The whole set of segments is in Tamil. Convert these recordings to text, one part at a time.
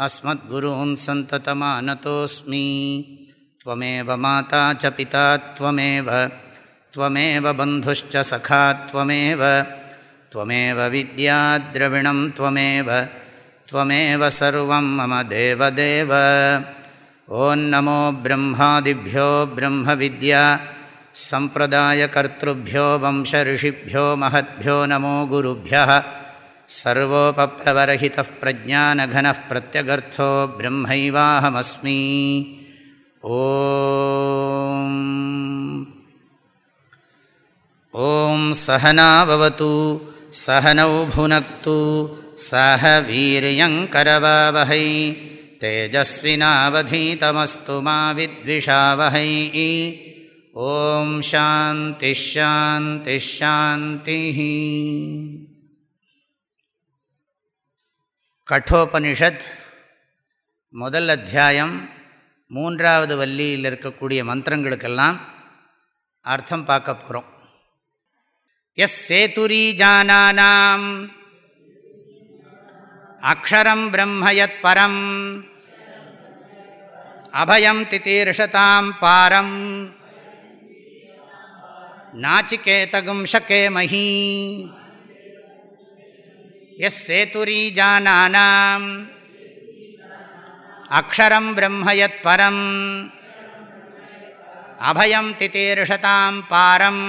अस्मद्गुरून् सन्ततमानतोऽस्मि। त्वमेव माता च पिता त्वमेव। त्वमेव बन्धुश्च सखा त्वमेव। त्वमेव विद्याद्रविणं त्वमेव। त्वमेव सर्वं मम देवदेव। ॐ नमो ब्रह्मादिभ्यो ब्रह्मविद्या। सम्प्रदायकर्तृभ्यो वंशऋषिभ्यो महद्भ्यो नमो गुरुभ्यः सर्वोपप्लवरहितः प्रज्ञानघनः प्रत्यगर्थो ब्रह्मैवाहमस्मि ॐ सहनावतु सहनौ भुनक्तु सह वीर्यङ्करवावहै तेजस्विनावधीतमस्तु मा विद्विषावहै ॐ शान्तिश्शान्तिश्शान्तिः கட்டோபனிஷத் முதல் அத்தியாயம் மூன்றாவது வள்ளியில் இருக்கக்கூடிய மந்திரங்களுக்கெல்லாம் அர்த்தம் பார்க்க போகிறோம் எஸ் சேதுரீஜானாம் அக்ஷரம் பிரம்மயத் பரம் அபயம் திதீர்ஷதாம் பாரம் நாச்சிகேதகும் எஸ் சேதுரீஜானாம் அக்ஷரம் பிரம்மயத் பரம் அபயம் திதீர்ஷதாம் பாரம்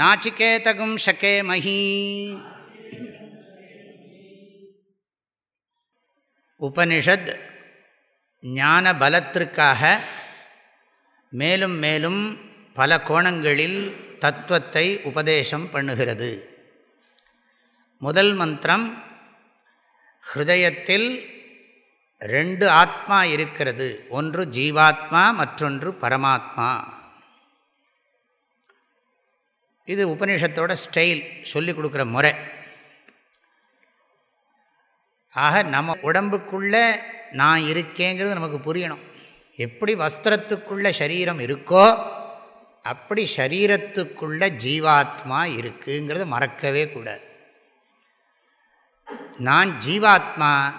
நாச்சிகேதகும் ஷகே மஹி உபனிஷத் ஞான பலத்திற்காக மேலும் மேலும் பல கோணங்களில் தத்துவத்தை உபதேசம் பண்ணுகிறது. முதல் மந்திரம் ஹிருதயத்தில் ரெண்டு ஆத்மா இருக்கிறது. ஒன்று ஜீவாத்மா மற்றொன்று பரமாத்மா. இது உபநிஷத்தோட ஸ்டைல் சொல்லிக் கொடுக்குற முறை. ஆக நம்ம உடம்புக்குள்ளே நான் இருக்கேங்கிறது நமக்கு புரியணும். எப்படி வஸ்திரத்துக்குள்ள சரீரம் இருக்கோ அப்படி சரீரத்துக்குள்ள ஜீவாத்மா இருக்குங்கிறத மறக்கவே கூடாது. நான் ஜீவாத்மா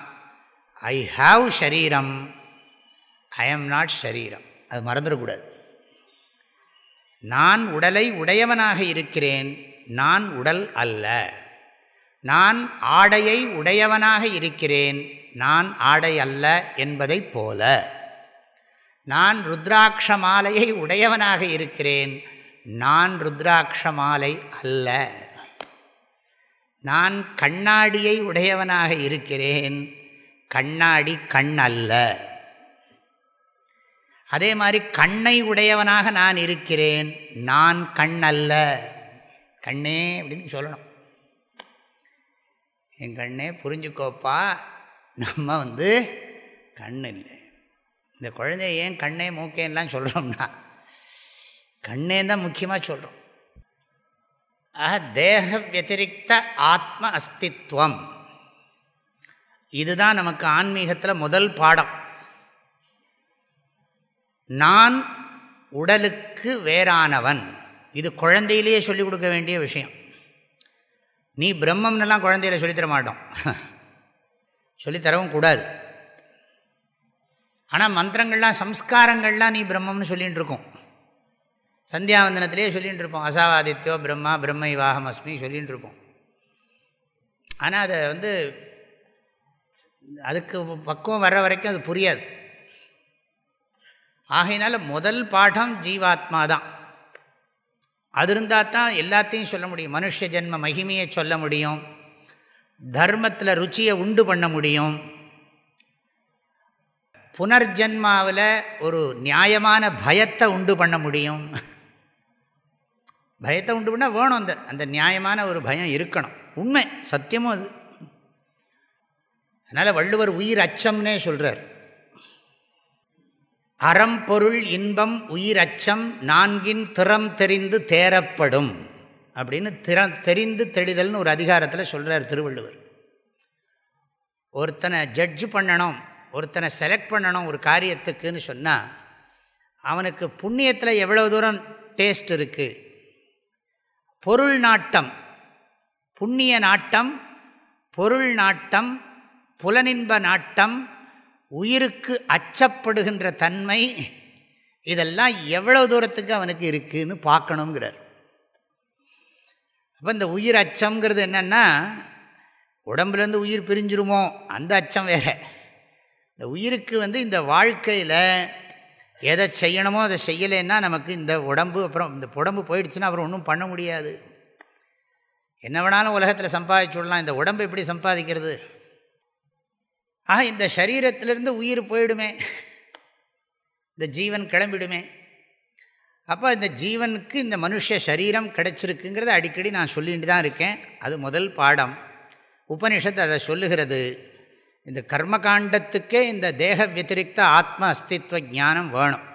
ஐ ஹாவ் ஷரீரம் ஐ எம் நாட் ஷரீரம் அது மறந்துடக்கூடாது. நான் உடலை உடையவனாக இருக்கிறேன் நான் உடல் அல்ல. நான் ஆடையை உடையவனாக இருக்கிறேன் நான் ஆடை அல்ல என்பதைப் போல. நான் ருத்ராட்ச மாலையை உடையவனாக இருக்கிறேன் நான் ருத்ராட்ச மாலை அல்ல. நான் கண்ணாடியை உடையவனாக இருக்கிறேன். கண்ணாடி கண் அல்ல அதே மாதிரி கண்ணை உடையவனாக நான் இருக்கிறேன். நான் கண் அல்ல கண்ணே அப்படின்னு சொல்லணும். என் கண்ணே புரிஞ்சுக்கோப்பா. நம்ம வந்து கண் இல்லை. இந்த குழந்தைய ஏன் கண்ணே மூக்கேன்னெலாம் சொல்கிறோம்னா கண்ணே தான் முக்கியமாக சொல்கிறோம் ஆக தேக வத்திரிக்த ஆத்ம அஸ்தித்வம் இதுதான் நமக்கு ஆன்மீகத்தில் முதல் பாடம். நான் உடலுக்கு வேறானவன். இது குழந்தையிலேயே சொல்லிக் கொடுக்க வேண்டிய விஷயம். நீ பிரம்மம்னெல்லாம் குழந்தையில சொல்லித்தர மாட்டோம். சொல்லித்தரவும் கூடாது. ஆனால் மந்திரங்கள்லாம் சம்ஸ்காரங்கள்லாம் நீ பிரம்மம்னு சொல்லிகிட்டு இருக்கோம். சந்தியாவந்தனத்திலே சொல்லிகிட்டு இருப்போம் அசாவாதித்யோ பிரம்மா பிரம்ம வாகம் அஸ்மி சொல்லிகிட்டு இருப்போம் ஆனால் அதை வந்து அதுக்கு பக்குவம் வர்ற வரைக்கும் அது புரியாது. ஆகையினால முதல் பாடம் ஜீவாத்மா தான். அது இருந்தால் தான் எல்லாத்தையும் சொல்ல முடியும். மனுஷ ஜென்ம மகிமையை சொல்ல முடியும். தர்மத்தில் ருச்சியை உண்டு பண்ண முடியும். புனர்ஜென்மாவில் ஒரு நியாயமான பயத்தை உண்டு பண்ண முடியும். பயத்தை உண்டு பண்ணால் வேணும் அந்த அந்த நியாயமான ஒரு பயம் இருக்கணும். உண்மை சத்தியமும் அது. அதனால் வள்ளுவர் உயிர் அச்சம்னே சொல்கிறார் அறம் பொருள் இன்பம் உயிர் அச்சம் நான்கின் திறம் தெரிந்து தேரப்படும் அப்படின்னு திற தெரிந்து தெளிதல்னு ஒரு அதிகாரத்தில் சொல்கிறார் திருவள்ளுவர். ஒருத்தனை ஜட்ஜ் பண்ணணும் ஒருத்தனை செலக்ட் பண்ணணும் ஒரு காரியத்துக்குன்னு சொன்னால் அவனுக்கு புண்ணியத்தில் எவ்வளோ தூரம் டேஸ்ட் இருக்குது பொருள் நாட்டம் புண்ணிய நாட்டம் பொருள் நாட்டம் புலனின்ப நாட்டம் உயிருக்கு அச்சப்படுகின்ற தன்மை இதெல்லாம் எவ்வளோ தூரத்துக்கு அவனுக்கு இருக்குதுன்னு பார்க்கணுங்கிறார். அப்போ இந்த உயிர் அச்சங்கிறது என்னென்னா உடம்புலேருந்து உயிர் பிரிஞ்சிருமோ அந்த அச்சம் வேறு. இந்த உயிருக்கு வந்து இந்த வாழ்க்கையில் எதை செய்யணுமோ அதை செய்யலைன்னா நமக்கு இந்த உடம்பு அப்புறம் இந்த உடம்பு போயிடுச்சுன்னா அப்புறம் ஒன்றும் பண்ண முடியாது. என்ன வேணாலும் உலகத்தில் சம்பாதிச்சு விடலாம். இந்த உடம்பு எப்படி சம்பாதிக்கிறது? ஆக இந்த சரீரத்திலிருந்து உயிர் போயிடுமே. இந்த ஜீவன் கிளம்பிடுமே. அப்போ இந்த ஜீவனுக்கு இந்த மனுஷ சரீரம் கிடச்சிருக்குங்கிறத அடிக்கடி நான் சொல்லிட்டு தான் இருக்கேன். அது முதல் பாடம். உபனிஷத்து அதை சொல்லுகிறது. இந்த கர்மகாண்டத்துக்கே இந்த தேக வத்திரிக்த ஆத்ம அஸ்தித்வ ஜானம் வேணும்.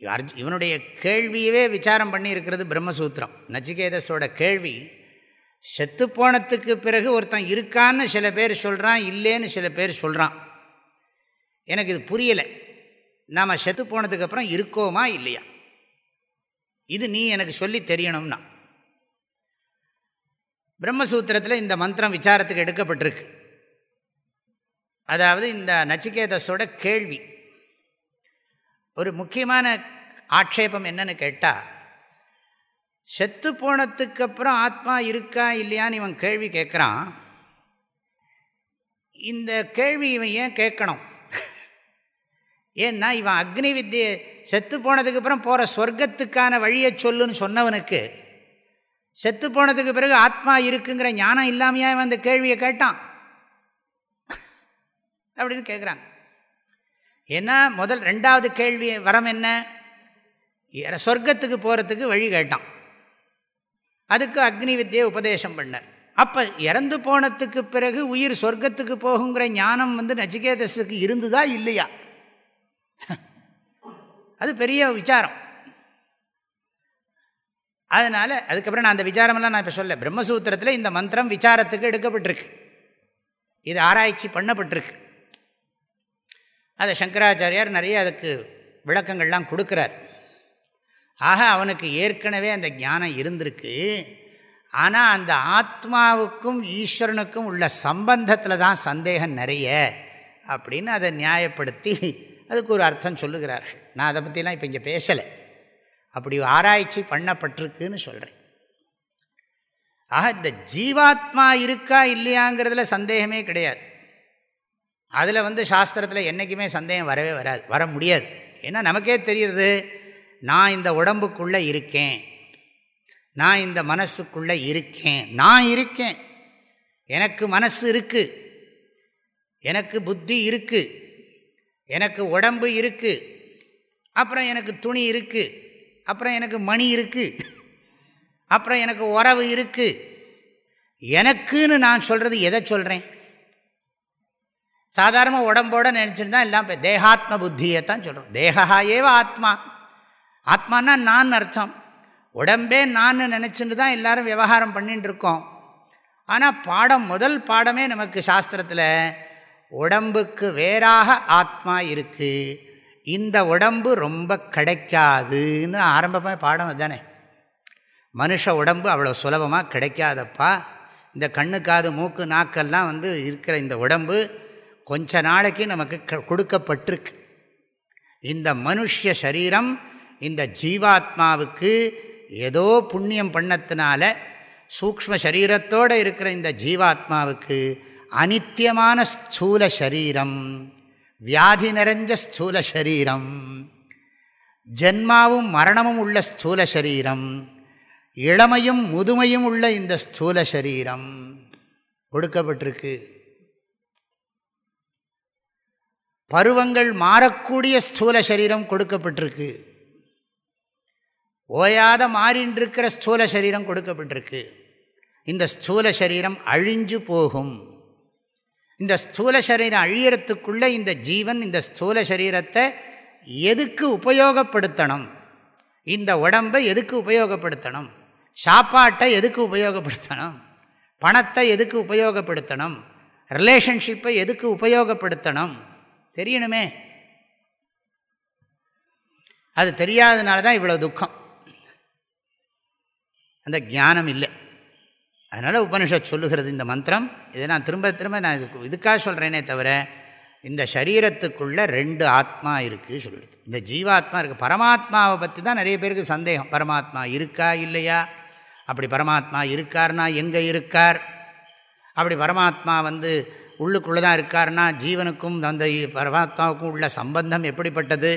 அர்ஜு இவனுடைய கேள்வியவே விசாரம் பண்ணியிருக்கிறது பிரம்மசூத்திரம். நச்சிகேதஸோட கேள்வி செத்து போனத்துக்கு பிறகு ஒருத்தன் இருக்கான்னு சில பேர் சொல்கிறான் இல்லைன்னு சில பேர் சொல்கிறான் எனக்கு இது புரியலை. நாம் செத்து போனதுக்கப்புறம் இருக்கோமா இல்லையா? இது நீ எனக்கு சொல்லி தெரியணும்னா. பிரம்மசூத்திரத்தில் இந்த மந்திரம் விசாரத்துக்கு எடுக்கப்பட்டிருக்கு. அதாவது இந்த நச்சிகேதஸோட கேள்வி. ஒரு முக்கியமான ஆட்சேபம் என்னன்னு கேட்டால் செத்து போனதுக்கப்புறம் ஆத்மா இருக்கா இல்லையான்னு இவன் கேள்வி கேட்குறான் இந்த கேள்வி இவன் ஏன் கேட்கணும் ஏன்னா இவன் அக்னி வித்தியை செத்து போனதுக்கப்புறம் போகிற சொர்க்கத்துக்கான வழியை சொல்லுன்னு சொன்னவனுக்கு செத்து போனதுக்கு பிறகு ஆத்மா இருக்குங்கிற ஞானம் இல்லாமையா இவன் அந்த கேள்வியை கேட்டான். அப்படின்னு கேட்குறாங்க ஏன்னா முதல் ரெண்டாவது கேள்வி வரம் என்ன? சொர்க்கத்துக்கு போகிறதுக்கு வழி கேட்டான். அதுக்கு அக்னி வித்தியை உபதேசம் பண்ணார். அப்போ இறந்து போனதுக்கு பிறகு உயிர் சொர்க்கத்துக்கு போகுங்கிற ஞானம் வந்து நச்சிகேதஸுக்கு இருந்துதா இல்லையா? அது பெரிய விசாரம். அதனால் அதுக்கப்புறம் நான் அந்த விசாரமெல்லாம் நான் இப்போ சொல்ல பிரம்மசூத்திரத்தில் இந்த மந்திரம் விசாரத்துக்கு எடுக்கப்பட்டிருக்கு. இது ஆராய்ச்சி பண்ணப்பட்டிருக்கு. அதை சங்கராச்சாரியார் நிறைய அதுக்கு விளக்கங்கள்லாம் கொடுக்குறார். ஆக அவனுக்கு ஏற்கனவே அந்த ஞானம் இருந்திருக்கு. ஆனால் அந்த ஆத்மாவுக்கும் ஈஸ்வரனுக்கும் உள்ள சம்பந்தத்தில் தான் சந்தேகம் நிறைய அப்படின்னு அதை நியாயப்படுத்தி அதுக்கு ஒரு அர்த்தம் சொல்லுகிறார்கள். நான் அதை பற்றிலாம் இப்போ இங்கே பேசலை. அப்படி ஆராய்ச்சி பண்ணப்பட்டிருக்குன்னு சொல்கிறேன் ஆக இந்த ஜீவாத்மா இருக்கா இல்லையாங்கிறதுல சந்தேகமே கிடையாது. அதில் வந்து சாஸ்திரத்தில் என்றைக்குமே சந்தேகம் வரவே வராது வர முடியாது. ஏன்னா நமக்கே தெரியுது நான் இந்த உடம்புக்குள்ளே இருக்கேன். நான் இந்த மனசுக்குள்ளே இருக்கேன். நான் இருக்கேன். எனக்கு மனசு இருக்குது எனக்கு புத்தி இருக்குது எனக்கு உடம்பு இருக்குது அப்புறம் எனக்கு துணி இருக்குது அப்புறம் எனக்கு மணி இருக்குது அப்புறம் எனக்கு உறவு இருக்குது எனக்குன்னு நான் சொல்கிறது எதை சொல்கிறேன் சாதாரணமாக உடம்போட நினச்சிருந்தா எல்லாம் தேகாத்ம புத்தியை தான் சொல்கிறோம் தேகா ஏவ ஆத்மா. ஆத்மானா நான் அர்த்தம். உடம்பே நான் நினச்சிட்டு தான் எல்லோரும் விவகாரம் பண்ணிட்டு இருக்கோம். ஆனால் பாடம் முதல் பாடமே நமக்கு சாஸ்திரத்தில் உடம்புக்கு வேறாக ஆத்மா இருக்குது இந்த உடம்பு ரொம்ப கிடைக்காதுன்னு ஆரம்பமாக பாடம் அதுதானே. மனுஷ உடம்பு அவ்வளோ சுலபமாக கிடைக்காதப்பா. இந்த கண்ணு காது மூக்கு நாக்கெல்லாம் வந்து இருக்கிற இந்த உடம்பு கொஞ்ச நாளைக்கு நமக்கு கொடுக்கப்பட்டிருக்கு. இந்த மனுஷ சரீரம் இந்த ஜீவாத்மாவுக்கு ஏதோ புண்ணியம் பண்ணத்தினால சூக்ம சரீரத்தோடு இருக்கிற இந்த ஜீவாத்மாவுக்கு அனித்தியமான ஸ்தூல சரீரம் வியாதி நிறைஞ்ச ஸ்தூல சரீரம் ஜென்மாவும் மரணமும் உள்ள ஸ்தூல சரீரம் இளமையும் முதுமையும் உள்ள இந்த ஸ்தூல சரீரம் கொடுக்கப்பட்டிருக்கு. பருவங்கள் மாறக்கூடிய ஸ்தூல சரீரம் கொடுக்கப்பட்டிருக்கு. ஓயாத மாறின்றிருக்கிற ஸ்தூல சரீரம் கொடுக்கப்பட்டிருக்கு. இந்த ஸ்தூல சரீரம் அழிஞ்சு போகும். இந்த ஸ்தூல சரீரம் அழியறத்துக்குள்ளே இந்த ஜீவன் இந்த ஸ்தூல சரீரத்தை எதுக்கு உபயோகப்படுத்தணும்? இந்த உடம்பை எதுக்கு உபயோகப்படுத்தணும்? சாப்பாட்டை எதுக்கு உபயோகப்படுத்தணும்? பணத்தை எதுக்கு உபயோகப்படுத்தணும்? ரிலேஷன்ஷிப்பை எதுக்கு உபயோகப்படுத்தணும்? தெரியணுமே. அது தெரியாதனால தான் இவ்வளோ துக்கம். அந்த ஞானம் இல்லை. அதனால் உபனிஷத் சொல்லுகிறது இந்த மந்திரம். இதை நான் திரும்ப திரும்ப நான் இதுக்கு இதுக்காக சொல்கிறேனே தவிர இந்த சரீரத்துக்குள்ளே ரெண்டு ஆத்மா இருக்குது சொல்லிடுது. இந்த ஜீவாத்மா இருக்குது பரமாத்மாவை பற்றி தான் நிறைய பேருக்கு சந்தேகம். பரமாத்மா இருக்கா இல்லையா? அப்படி பரமாத்மா இருக்கார்னா எங்கே இருக்கார்? அப்படி பரமாத்மா வந்து உள்ளுக்குள்ளே தான் இருக்கார்னா ஜீவனுக்கும் அந்த பரமாத்மாவுக்கும் உள்ள சம்பந்தம் எப்படிப்பட்டது?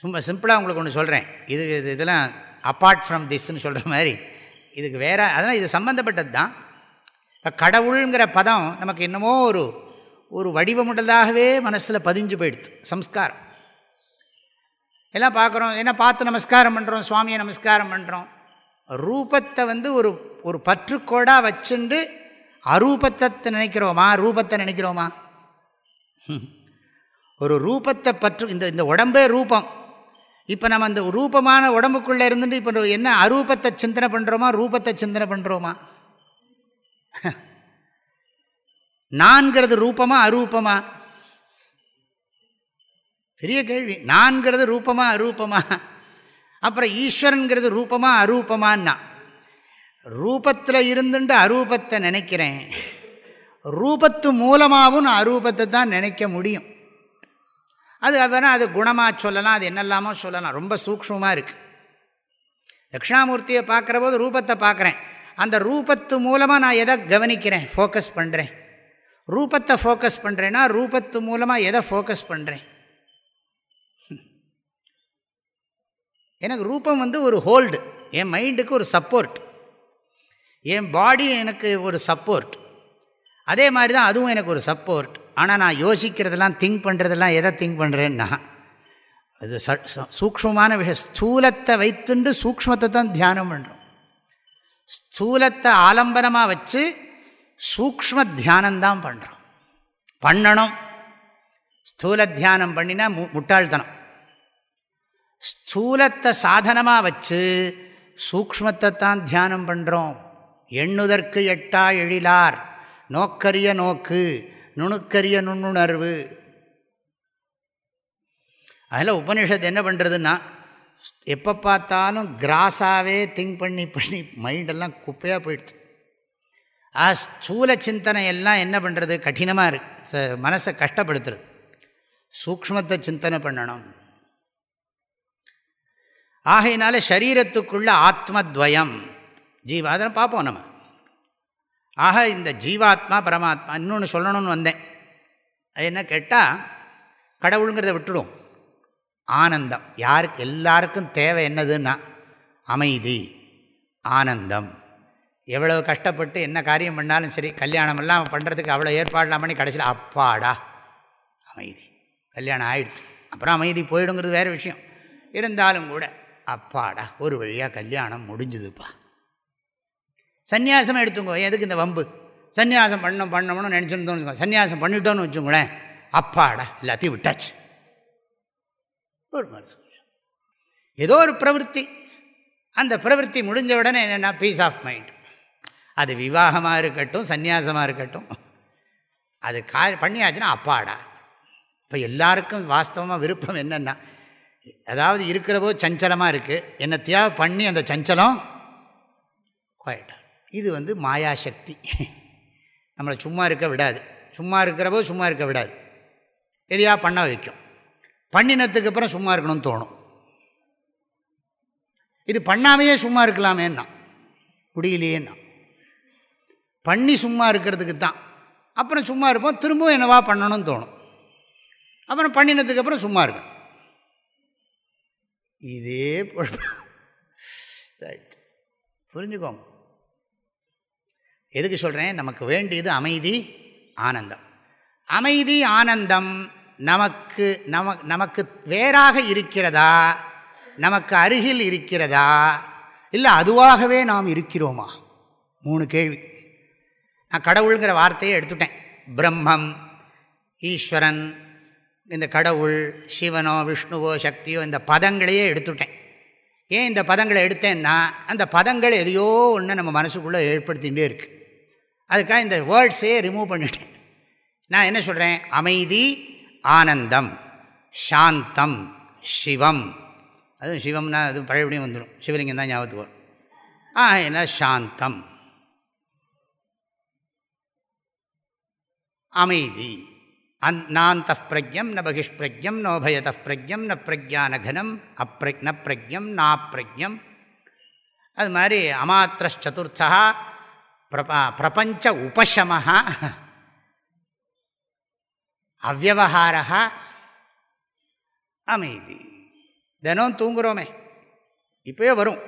சும்மா சிம்பிளாக உங்களுக்கு ஒன்று சொல்கிறேன் இது இது இதெல்லாம் அப்பார்ட் ஃப்ரம் திஸ்ன்னு சொல்கிற மாதிரி. இதுக்கு வேறு அதனால் இது சம்மந்தப்பட்டது தான் இப்போ கடவுளுங்கிற பதம் நமக்கு என்னமோ ஒரு ஒரு வடிவமுடலாகவே மனசில் பதிஞ்சு போயிடுது. சம்ஸ்காரம். எல்லாம் பார்க்குறோம் என்ன பார்த்து நமஸ்காரம் பண்ணுறோம் சுவாமியை நமஸ்காரம் பண்ணுறோம் ரூபத்தை வந்து ஒரு ஒரு பற்றுக்கோடாக வச்சுண்டு அரூபத்தை நினைக்கிறோமா? ரூபத்தை நினைக்கிறோமா? ஒரு ரூபத்தை பற்று இந்த இந்த உடம்பே ரூபம். இப்போ நம்ம அந்த ரூபமான உடம்புக்குள்ளே இருந்துட்டு இப்போ என்ன அரூபத்தை சிந்தனை பண்ணுறோமா ரூபத்தை சிந்தனை பண்ணுறோமா நான்கிறது ரூபமா அரூபமா? பெரிய கேள்வி. நான்கிறது ரூபமா அரூபமா? அப்புறம் ஈஸ்வரனுங்கிறது ரூபமா அரூபமான்னா? ரூபத்தில் இருந்துட்டு அரூபத்தை நினைக்கிறேன். ரூபத்து மூலமாகவும் நான் அரூபத்தை தான் நினைக்க முடியும். அது வேணால் அது குணமாக சொல்லலாம் அது என்னெல்லாமோ சொல்லலாம். ரொம்ப சூக்ஷமாக இருக்குது தட்சிணாமூர்த்தியை பார்க்குற போது ரூபத்தை பார்க்குறேன். அந்த ரூபத்து மூலமாக நான் எதை கவனிக்கிறேன்? ஃபோக்கஸ் பண்ணுறேன் ரூபத்தை ஃபோக்கஸ் பண்ணுறேன்னா ரூபத்து மூலமாக எதை ஃபோக்கஸ் பண்ணுறேன் எனக்கு ரூபம் வந்து ஒரு ஹோல்டு என் மைண்டுக்கு ஒரு சப்போர்ட் என் பாடி எனக்கு ஒரு சப்போர்ட் அதே மாதிரி தான் அதுவும் எனக்கு ஒரு சப்போர்ட் ஆனால் நான் யோசிக்கிறதெல்லாம் திங்க் பண்ணுறதெல்லாம் எதை திங்க் பண்ணுறேன்னா அது சூக்மமான விஷயம். ஸ்தூலத்தை வைத்துண்டு சூக்மத்தை தான் தியானம் பண்ணுறோம் ஸ்தூலத்தை ஆலம்பனமாக வச்சு சூக்ம தியானந்தான் பண்ணுறோம் பண்ணணும். ஸ்தூல தியானம் பண்ணினா மு முட்டாள்தனம். ஸ்தூலத்தை சாதனமாக வச்சு சூக்மத்தை தான் தியானம் பண்ணுறோம் எண்ணுதற்கு எட்டா எழிலார். நோக்கரிய நோக்கு நுணுக்கரிய நுண்ணுணர்வு. அதில் உபனிஷத்து என்ன பண்ணுறதுன்னா எப்போ பார்த்தாலும் கிராஸாகவே திங்க் பண்ணி பண்ணி மைண்டெல்லாம் குப்பையாக போயிடுது. ஆ ஸ்தூல சிந்தனை எல்லாம் என்ன பண்ணுறது கடினமாக இருக்கு மனசை கஷ்டப்படுத்துறது. சூக்மத்தை சிந்தனை பண்ணணும். ஆகையினால சரீரத்துக்குள்ள ஆத்மத்வயம். ஜீவா பார்ப்போம் நம்ம. ஆக இந்த ஜீவாத்மா பரமாத்மா இன்னொன்று சொல்லணும்னு வந்தேன். அது என்ன கேட்டால் கடவுளுங்கிறத விட்டுடும். ஆனந்தம். யாருக்கு எல்லாருக்கும் தேவை என்னதுன்னா அமைதி ஆனந்தம். எவ்வளோ கஷ்டப்பட்டு என்ன காரியம் பண்ணாலும் சரி கல்யாணமெல்லாம் பண்ணுறதுக்கு அவ்வளோ ஏற்பாடெலாம் பண்ணி கடைசியில் அப்பாடா அமைதி. கல்யாணம் ஆயிடுச்சு. அப்புறம் அமைதி போயிடுங்கிறது வேறு விஷயம். இருந்தாலும் கூட அப்பாடா ஒரு வழியாக கல்யாணம் முடிஞ்சுதுப்பா. சன்னியாசம் எடுத்துங்கோ. எதுக்கு இந்த வம்பு? சன்னியாசம் பண்ணணும் பண்ணணும்னு நினச்சிருந்தோம்னு வச்சுக்கோங்க சன்னியாசம் பண்ணிட்டோன்னு வச்சுக்கோங்களேன். அப்பாடா எல்லாத்தையும் விட்டாச்சு. ஒரு மனசு ஏதோ ஒரு பிரவருத்தி. அந்த பிரவருத்தி முடிஞ்ச உடனே என்னென்னா பீஸ் ஆஃப் மைண்ட் அது விவாகமாக இருக்கட்டும் சந்நியாசமாக இருக்கட்டும். அது கா பண்ணியாச்சுன்னா அப்பாடா. இப்போ எல்லாருக்கும் வாஸ்தவமாக விருப்பம் என்னென்னா அதாவது இருக்கிற போது சஞ்சலமாக இருக்குது என்னத்தையாவது பண்ணி அந்த சஞ்சலம் குவாய்ட்டாக இது வந்து மாயாசக்தி. நம்மளை சும்மா இருக்க விடாது. சும்மா இருக்கிறப்போ சும்மா இருக்க விடாது. எதையா பண்ண வைக்கும். பண்ணினத்துக்கு அப்புறம் சும்மா இருக்கணும்னு தோணும். இது பண்ணாமையே சும்மா இருக்கலாமேன்னா. முடியலையேன்னா. பண்ணி சும்மா இருக்கிறதுக்கு தான். அப்புறம் சும்மா இருப்போம். திரும்பவும் என்னவா பண்ணணும்னு தோணும். அப்புறம் பண்ணினதுக்கு அப்புறம் சும்மா இருக்கும் இதே புரிஞ்சுக்கோங்க. எதுக்கு சொல்கிறேன் நமக்கு வேண்டியது அமைதி ஆனந்தம். அமைதி ஆனந்தம் நமக்கு நம நமக்கு வேறாக இருக்கிறதா? நமக்கு அருகில் இருக்கிறதா? இல்லை அதுவாகவே நாம் இருக்கிறோமா? மூணு கேள்வி. நான் கடவுளுங்கிற வார்த்தையை எடுத்துட்டேன். பிரம்மம் ஈஸ்வரன் இந்த கடவுள் சிவனோ விஷ்ணுவோ சக்தியோ இந்த பதங்களையே எடுத்துட்டேன். ஏன் இந்த பதங்களை எடுத்தேன்னா அந்த பதங்கள் எதையோ ஒன்று நம்ம மனசுக்குள்ளே ஏற்படுத்திகிட்டே இருக்குது அதுக்காக இந்த வேர்ட்ஸே ரிமூவ் பண்ணிட்டேன். நான் என்ன சொல்கிறேன் அமைதி ஆனந்தம் சாந்தம் சிவம். அதுவும் சிவம்னா அது பழையபடியும் வந்துடும் சிவலிங்கம் தான் ஞாபகத்துக்கு வரும். ஆ என்ன சாந்தம். அமைதி. அந் நாந்த பிரஜம் ந பகிஷ்பிரஜம் நோபயத பிரஜம் ந பிரஜானகனம் அப்ர ந பிரஜம் நாப்பிரஜம் அது மாதிரி அமாத்திரச்சதுர்த்தா பிரபஞ்ச உபசம அவ்வகாரா அமைதி. தினம் தூங்குகிறோமே இப்போயே வரும்.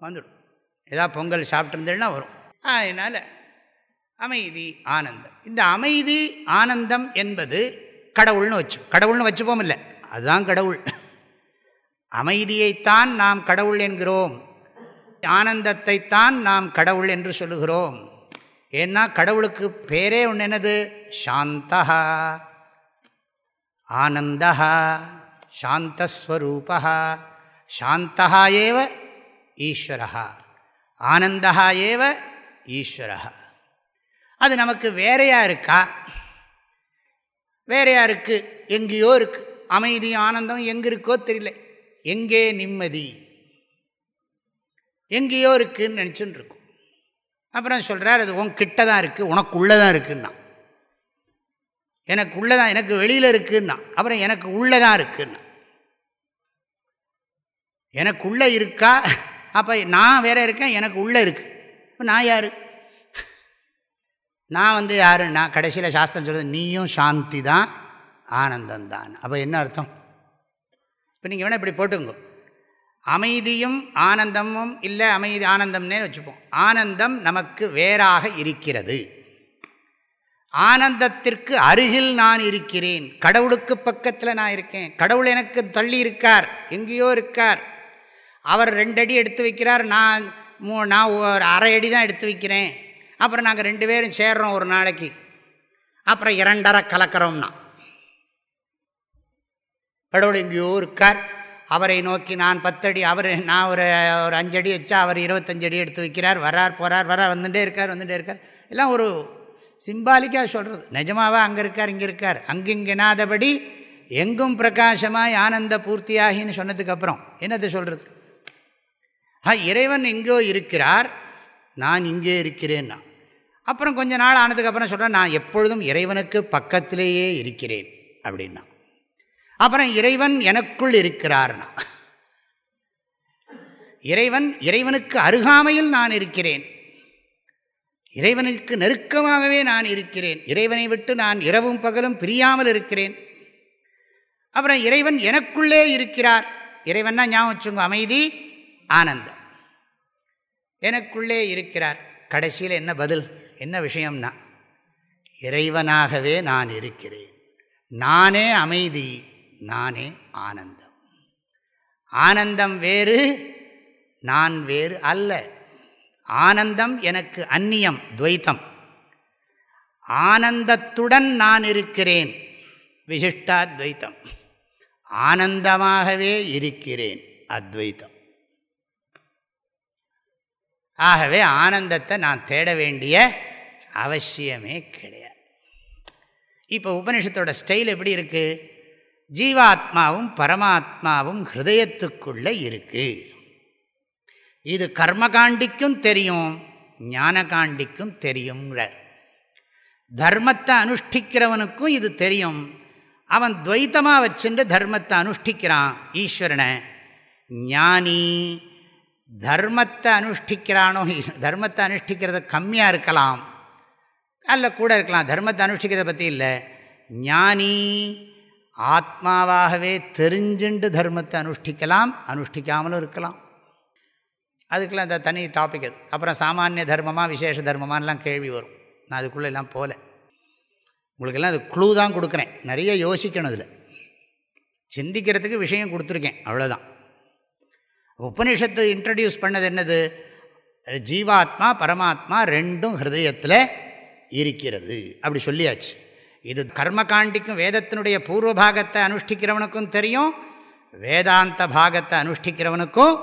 வந்துடும். ஏதாவது பொங்கல் சாப்பிட்ருந்தேன்னா வரும். அதனால் அமைதி ஆனந்தம். இந்த அமைதி ஆனந்தம் என்பது கடவுள்னு வச்சு கடவுள்னு வச்சுப்போம் இல்லை. அதுதான் கடவுள். அமைதியைத்தான் நாம் கடவுள் என்கிறோம். ஆனந்தத்தைத்தான் நாம் கடவுள் என்று சொல்லுகிறோம். ஏன்னா கடவுளுக்கு பேரே ஒன்று என்னது? சாந்தா. ஆனந்தா. சாந்தஸ்வரூபா. சாந்தா ஏவ ஈஸ்வரா. ஆனந்தா ஏவ ஈஸ்வரா. அது நமக்கு வேறையாக இருக்கா? வேறையாக இருக்குது எங்கேயோ இருக்குது அமைதி ஆனந்தம் எங்கே இருக்கோ தெரியல. எங்கே நிம்மதி? எங்கேயோ இருக்குதுன்னு நினச்சின்னு இருக்கும் அப்புறம் சொல்கிறார் அது உன் கிட்ட தான் இருக்குது உனக்குள்ளே தான் இருக்குன்னா. எனக்கு உள்ளே தான் எனக்கு வெளியில் இருக்குன்னா. அப்புறம் எனக்கு உள்ளே தான் இருக்குன்னா. எனக்குள்ளே இருக்கா? அப்போ நான் வேற இருக்கேன் எனக்கு உள்ளே இருக்குது இப்போ நான் யார்? நான் வந்து யாருன்னா கடைசியில் சாஸ்திரம் சொல்கிறது நீயும் சாந்தி தான் ஆனந்தந்தான் அப்போ என்ன அர்த்தம்? இப்போ நீங்கள் வேணால் இப்படி போட்டுங்க அமைதியும் ஆனந்தமும் இல்லை அமைதி ஆனந்தம்னே வச்சுப்போம். ஆனந்தம் நமக்கு வேறாக இருக்கிறது. ஆனந்தத்திற்கு அருகில் நான் இருக்கிறேன். கடவுளுக்கு பக்கத்தில் நான் இருக்கேன். கடவுள் எனக்கு தள்ளி இருக்கார். எங்கேயோ இருக்கார். அவர் ரெண்டு அடி எடுத்து வைக்கிறார். நான் மூ நான் ஒரு அரை அடி தான் எடுத்து வைக்கிறேன். அப்புறம் நாங்கள் ரெண்டு பேரும் சேர்றோம் ஒரு நாளைக்கு. அப்புறம் இரண்டரை கலக்கிறோம்னா. கடவுள் எங்கேயோ இருக்கார். அவரை நோக்கி நான் பத்தடி அவர் நான் ஒரு ஒரு அஞ்சடி வச்சா அவர் இருபத்தஞ்சடி எடுத்து வைக்கிறார். வரார் போகிறார் வரார் வந்துட்டே இருக்கார் வந்துட்டே இருக்கார். எல்லாம் ஒரு சிம்பாலிக்காக சொல்கிறது நிஜமாவா அங்கே இருக்கார் இங்கே இருக்கார். அங்கிங்கெனாதபடி எங்கும் பிரகாசமாய் ஆனந்த பூர்த்தியாகின்னு சொன்னதுக்கப்புறம் என்னது சொல்கிறது ஆ இறைவன் எங்கோ இருக்கிறார் நான் இங்கே இருக்கிறேன்னா. அப்புறம் கொஞ்ச நாள் ஆனதுக்கப்புறம் சொல்கிறேன் நான் எப்பொழுதும் இறைவனுக்கு பக்கத்திலேயே இருக்கிறேன் அப்படின்னா. அப்புறம் இறைவன் எனக்குள் இருக்கிறார்னா. இறைவன் இறைவனுக்கு அருகாமையில் நான் இருக்கிறேன். இறைவனுக்கு நெருக்கமாகவே நான் இருக்கிறேன். இறைவனை விட்டு நான் இரவும் பகலும் பிரியாமல் இருக்கிறேன். அப்புறம் இறைவன் எனக்குள்ளே இருக்கிறார். இறைவன்னா ஞாபகம் வச்சுங்க அமைதி ஆனந்தம். எனக்குள்ளே இருக்கிறார். கடைசியில் என்ன பதில்? என்ன விஷயம்னா இறைவனாகவே நான் இருக்கிறேன். நானே அமைதி. நானே ஆனந்தம். ஆனந்தம் வேறு நான் வேறு அல்ல. ஆனந்தம் எனக்கு அந்நியம் துவைத்தம். ஆனந்தத்துடன் நான் இருக்கிறேன் விசிஷ்டா துவைத்தம். ஆனந்தமாகவே இருக்கிறேன் அத்வைத்தம். ஆகவே ஆனந்தத்தை நான் தேட வேண்டிய அவசியமே கிடையாது. இப்போ உபனிஷத்தோட ஸ்டைல் எப்படி இருக்குது ஜீவாத்மாவும் பரமாத்மாவும் ஹிருதயத்துக்குள்ளே இருக்குது இது கர்மகாண்டிக்கும் தெரியும் ஞானகாண்டிக்கும் தெரியுங்கிறார் தர்மத்தை அனுஷ்டிக்கிறவனுக்கும் இது தெரியும். அவன் துவைத்தமாக வச்சுட்டு தர்மத்தை அனுஷ்டிக்கிறான் ஈஸ்வரனை. ஞானி தர்மத்தை அனுஷ்டிக்கிறானோ தர்மத்தை அனுஷ்டிக்கிறது கம்மியாக இருக்கலாம். அல்ல கூட இருக்கலாம் தர்மத்தை அனுஷ்டிக்கிறத பற்றி இல்லை. ஞானி ஆத்மாவாகவே தெரிஞ்சுண்டு தர்மத்தை அனுஷ்டிக்கலாம் அனுஷ்டிக்காமலும் இருக்கலாம். அதுக்கெல்லாம் அந்த தனி டாபிக் அது. அப்புறம் சாமானிய தர்மமாக விசேஷ தர்மமானலாம் கேள்வி வரும். நான் அதுக்குள்ளே எல்லாம் போகல உங்களுக்கெல்லாம் அது க்ளூ தான் கொடுக்குறேன். நிறைய யோசிக்கணும் அதில் சிந்திக்கிறதுக்கு விஷயம் கொடுத்துருக்கேன். அவ்வளோதான் உபனிஷத்து இன்ட்ரடியூஸ் பண்ணது என்னது? ஜீவாத்மா பரமாத்மா ரெண்டும் ஹிருதயத்தில் இருக்கிறது. அப்படி சொல்லியாச்சு. இது கர்மகாண்டிக்கும் வேதத்தினுடைய பூர்வ பாகத்தை அனுஷ்டிக்கிறவனுக்கும் தெரியும் வேதாந்த பாகத்தை அனுஷ்டிக்கிறவனுக்கும்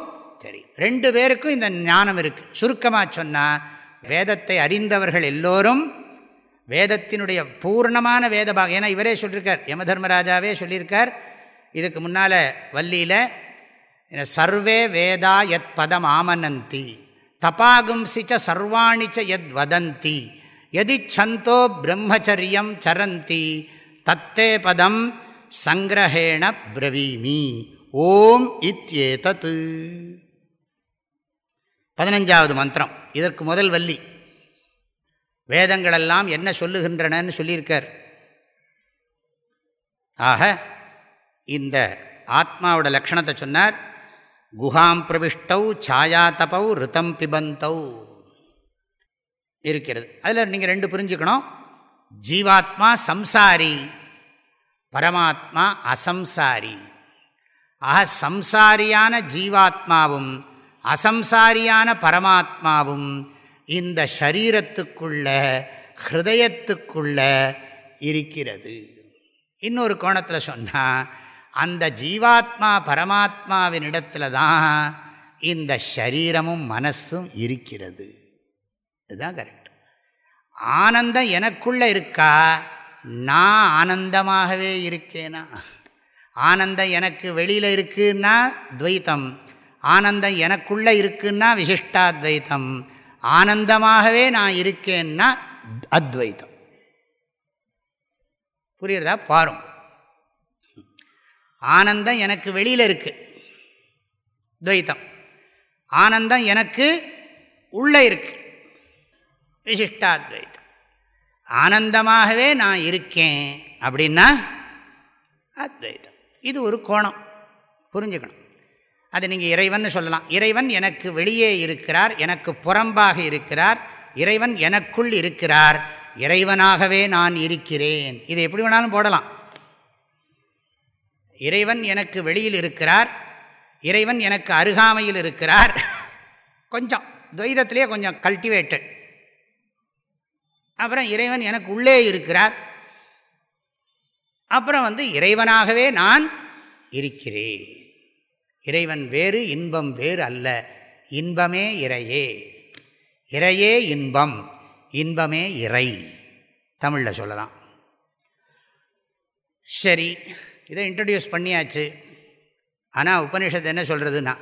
தெரியும். ரெண்டு பேருக்கும் இந்த ஞானம் இருக்குது சுருக்கமாக சொன்னால் வேதத்தை அறிந்தவர்கள் எல்லோரும் வேதத்தினுடைய பூர்ணமான வேத பாகம் ஏன்னா இவரே சொல்லியிருக்கார் யமதர்மராஜாவே சொல்லியிருக்கார் இதுக்கு முன்னால் வள்ளியில் சர்வே வேதா யத் பதம் ஆமனந்தி தபாகும்சிச்ச சர்வாணிச்ச யத் வதந்தி எதிச்சந்தோ பிரம்மச்சரியம் சரந்தி தத்தே பதம் சங்கிரஹேண பிரவீமி ஓம் இத்தியேதத் பதினஞ்சாவது மந்திரம். இதற்கு முதல் வள்ளி. வேதங்களெல்லாம் என்ன சொல்லுகின்றனன்னு சொல்லியிருக்கார். ஆக இந்த ஆத்மாவோட லக்ஷணத்தை சொன்னார். குஹாம் பிரவிஷ்டௌ சாயா தபௌ ரிதம் பிபந்தௌ. இருக்கிறது. அதில் நீங்கள் ரெண்டு புரிஞ்சுக்கணும். ஜீவாத்மா சம்சாரி பரமாத்மா அசம்சாரி. ஆக சம்சாரியான ஜீவாத்மாவும் அசம்சாரியான பரமாத்மாவும் இந்த ஷரீரத்துக்குள்ள ஹிருதயத்துக்குள்ள இருக்கிறது. இன்னொரு கோணத்தில் சொன்னால் அந்த ஜீவாத்மா பரமாத்மாவின் இடத்துல தான் இந்த ஷரீரமும் மனசும் இருக்கிறது. இதுதான் கரெக்ட் ஆனந்தம் எனக்குள்ளே இருக்கா? நான் ஆனந்தமாகவே இருக்கேனா? ஆனந்தம் எனக்கு வெளியில் இருக்குன்னா துவைத்தம். ஆனந்தம் எனக்குள்ளே இருக்குன்னா விசிஷ்டாத்வைத்தம். ஆனந்தமாகவே நான் இருக்கேன்னா அத்வைத்தம். புரியுறதா? பாரும். ஆனந்தம் எனக்கு வெளியில் இருக்குது துவைத்தம். ஆனந்தம் எனக்கு உள்ளே இருக்குது விசிஷ்டாத்வைத்தம் ஆனந்தமாகவே நான் இருக்கேன் அப்படின்னா அத்வைதம். இது ஒரு கோணம். புரிஞ்சுக்கணும். அது நீங்கள் இறைவன் சொல்லலாம். இறைவன் எனக்கு வெளியே இருக்கிறார் எனக்கு புறம்பாக இருக்கிறார் இறைவன் எனக்குள் இருக்கிறார் இறைவனாகவே நான் இருக்கிறேன். இதை எப்படி வேணாலும் போடலாம். இறைவன் எனக்கு வெளியில் இருக்கிறார் இறைவன் எனக்கு அருகாமையில் இருக்கிறார். கொஞ்சம் துவைதத்திலே கொஞ்சம் கல்டிவேட்டட் அப்புறம் இறைவன் எனக்கு உள்ளே இருக்கிறார். அப்புறம் வந்து இறைவனாகவே நான் இருக்கிறேன். இறைவன் வேறு இன்பம் வேறு அல்ல. இன்பமே இறையே. இறையே இன்பம் இன்பமே இறை. தமிழில் சொல்லலாம். சரி இதை இன்ட்ரடியூஸ் பண்ணியாச்சு. ஆனால் உபனிஷத்து என்ன சொல்கிறதுன்னா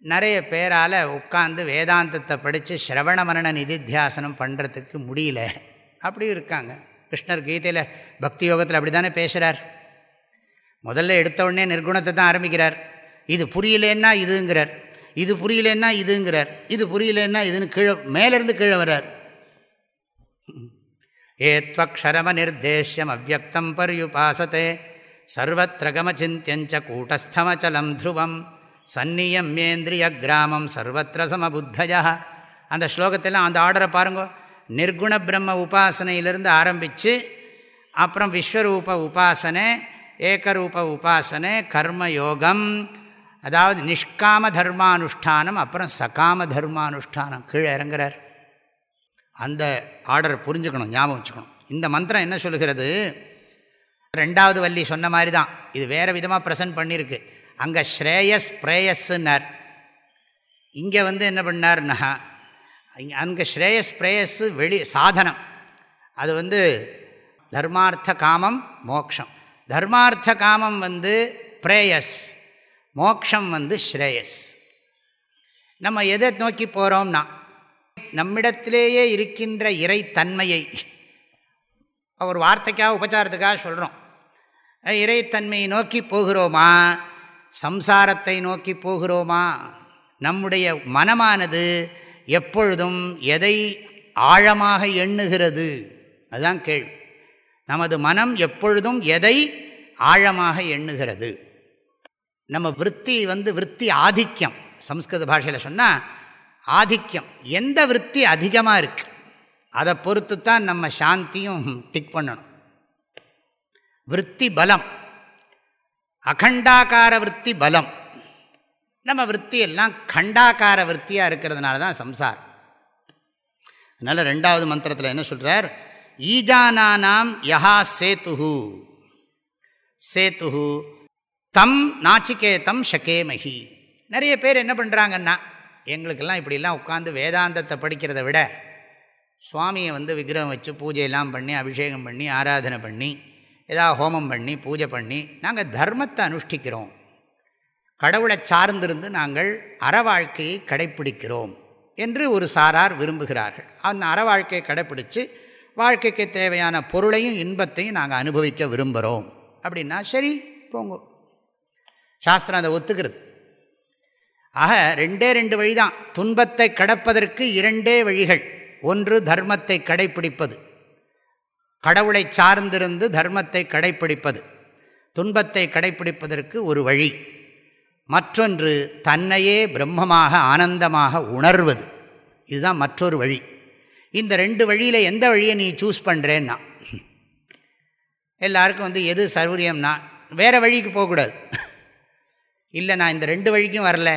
நிறைய பேரால் உட்காந்து வேதாந்தத்தை படித்து ஸ்ரவண மரண நிதித்தியாசனம் பண்ணுறதுக்கு முடியல. அப்படி இருக்காங்க. கிருஷ்ணர் கீதையில் பக்தி யோகத்தில் அப்படி தானே பேசுகிறார் முதல்ல எடுத்த உடனே நிர்குணத்தை தான் ஆரம்பிக்கிறார். இது புரியலன்னா இதுங்கிறார். இது புரியலன்னா இதுங்கிறார். இது புரியலன்னா இதுன்னு கீழே மேலேருந்து கீழே வர்றார். ஏத்வக்ஷரம நிர்தேஷ்யம் அவ்வக்தம் பர்யுபாசத்தே. சர்வத்திரகமச்சிந்தியஞ்ச கூட்டஸ்தமச்சலம் த்ருவம் சந்நியம்யேந்திரிய கிராமம் சர்வத்திர சமபுத்தய அந்த ஸ்லோகத்தில் அந்த ஆர்டரை பாருங்க. நிர்குண பிரம்ம உபாசனையிலிருந்து ஆரம்பித்து அப்புறம் விஸ்வரூப உபாசனை ஏகரூப உபாசனை கர்மயோகம் அதாவது நிஷ்காம தர்மானுஷ்டானம் அப்புறம் சகாம தர்மானுஷ்டானம் கீழே இறங்குறார். அந்த ஆர்டர் புரிஞ்சுக்கணும் ஞாபகம் வச்சுக்கணும். இந்த மந்திரம் என்ன சொல்லுகிறது? ரெண்டாவது வள்ளி சொன்ன மாதிரி தான். இது வேறு விதமாக ப்ரெசன்ட் பண்ணியிருக்கு. அங்கே ஸ்ரேயஸ் பிரேயஸ்ன்னார் இங்கே வந்து என்ன பண்ணார்னா அங்கே ஸ்ரேயஸ் பிரேயஸ் வெளி சாதனம். அது வந்து தர்மார்த்த காமம் மோக்ஷம். தர்மார்த்த காமம் வந்து பிரேயஸ் மோக்ஷம் வந்து ஸ்ரேயஸ். நம்ம எதை நோக்கி போகிறோம்னா நம்மிடத்திலேயே இருக்கின்ற இறைத்தன்மையை ஒரு வார்த்தைக்காக உபச்சாரத்துக்காக சொல்கிறோம் இறைத்தன்மையை நோக்கி போகிறோமா சம்சாரத்தை நோக்கி போகிறோமா? நம்முடைய மனமானது எப்பொழுதும் எதை ஆழமாக எண்ணுகிறது? அதுதான் கேள்வி. நமது மனம் எப்பொழுதும் எதை ஆழமாக எண்ணுகிறது? நம்ம விற்பி வந்து விற்பி ஆதிக்கம். சம்ஸ்கிருத பாஷையில் சொன்னால் ஆதிக்கம். எந்த விற்பி அதிகமாக இருக்குது அதை பொறுத்து தான் நம்ம சாந்தியும் டிக் பண்ணணும். விற்பி பலம். அகண்டாக்கார விற்பி பலம். நம்ம விற்பி எல்லாம் கண்டாக்கார விற்த்தியாக இருக்கிறதுனால தான் சம்சாரம். அதனால் ரெண்டாவது மந்திரத்தில் என்ன சொல்கிறார் ஈஜானானாம் யஹா சேத்துஹு. சேத்துஹு. தம் நாச்சிகேதம் ஷகேமஹி. நிறைய பேர் என்ன பண்ணுறாங்கன்னா எங்களுக்கெல்லாம் இப்படிலாம் உட்காந்து வேதாந்தத்தை படிக்கிறத விட சுவாமியை வந்து விக்கிரகம் வச்சு பூஜையெல்லாம் பண்ணி அபிஷேகம் பண்ணி ஆராதனை பண்ணி ஏதாவது ஹோமம் பண்ணி பூஜை பண்ணி நாங்கள் தர்மத்தை அனுஷ்டிக்கிறோம். கடவுளை சார்ந்திருந்து நாங்கள் அறவாழ்க்கையை கடைப்பிடிக்கிறோம் என்று ஒரு சாரார் விரும்புகிறார்கள். அந்த அறவாழ்க்கையை கடைப்பிடித்து வாழ்க்கைக்கு தேவையான பொருளையும் இன்பத்தையும் நாங்கள் அனுபவிக்க விரும்புகிறோம் அப்படின்னா சரி போங்க. சாஸ்திரம் அதை ஒத்துக்கிறது. ஆக ரெண்டே ரெண்டு வழி தான் துன்பத்தை கடப்பதற்கு இரண்டே வழிகள். ஒன்று தர்மத்தை கடைப்பிடிப்பது. கடவுளை சார்ந்திருந்து தர்மத்தை கடைப்பிடிப்பது. துன்பத்தை கடைப்பிடிப்பதற்கு ஒரு வழி. மற்றொன்று தன்னையே பிரம்மமாக ஆனந்தமாக உணர்வது. இதுதான் மற்றொரு வழி. இந்த ரெண்டு வழியில் எந்த வழியை நீ சூஸ் பண்ணுறேன்னா எல்லாருக்கும் வந்து எது சௌரியம்னா வேறு வழிக்கு போகக்கூடாது. இல்லை நான் இந்த ரெண்டு வழிக்கும் வரல.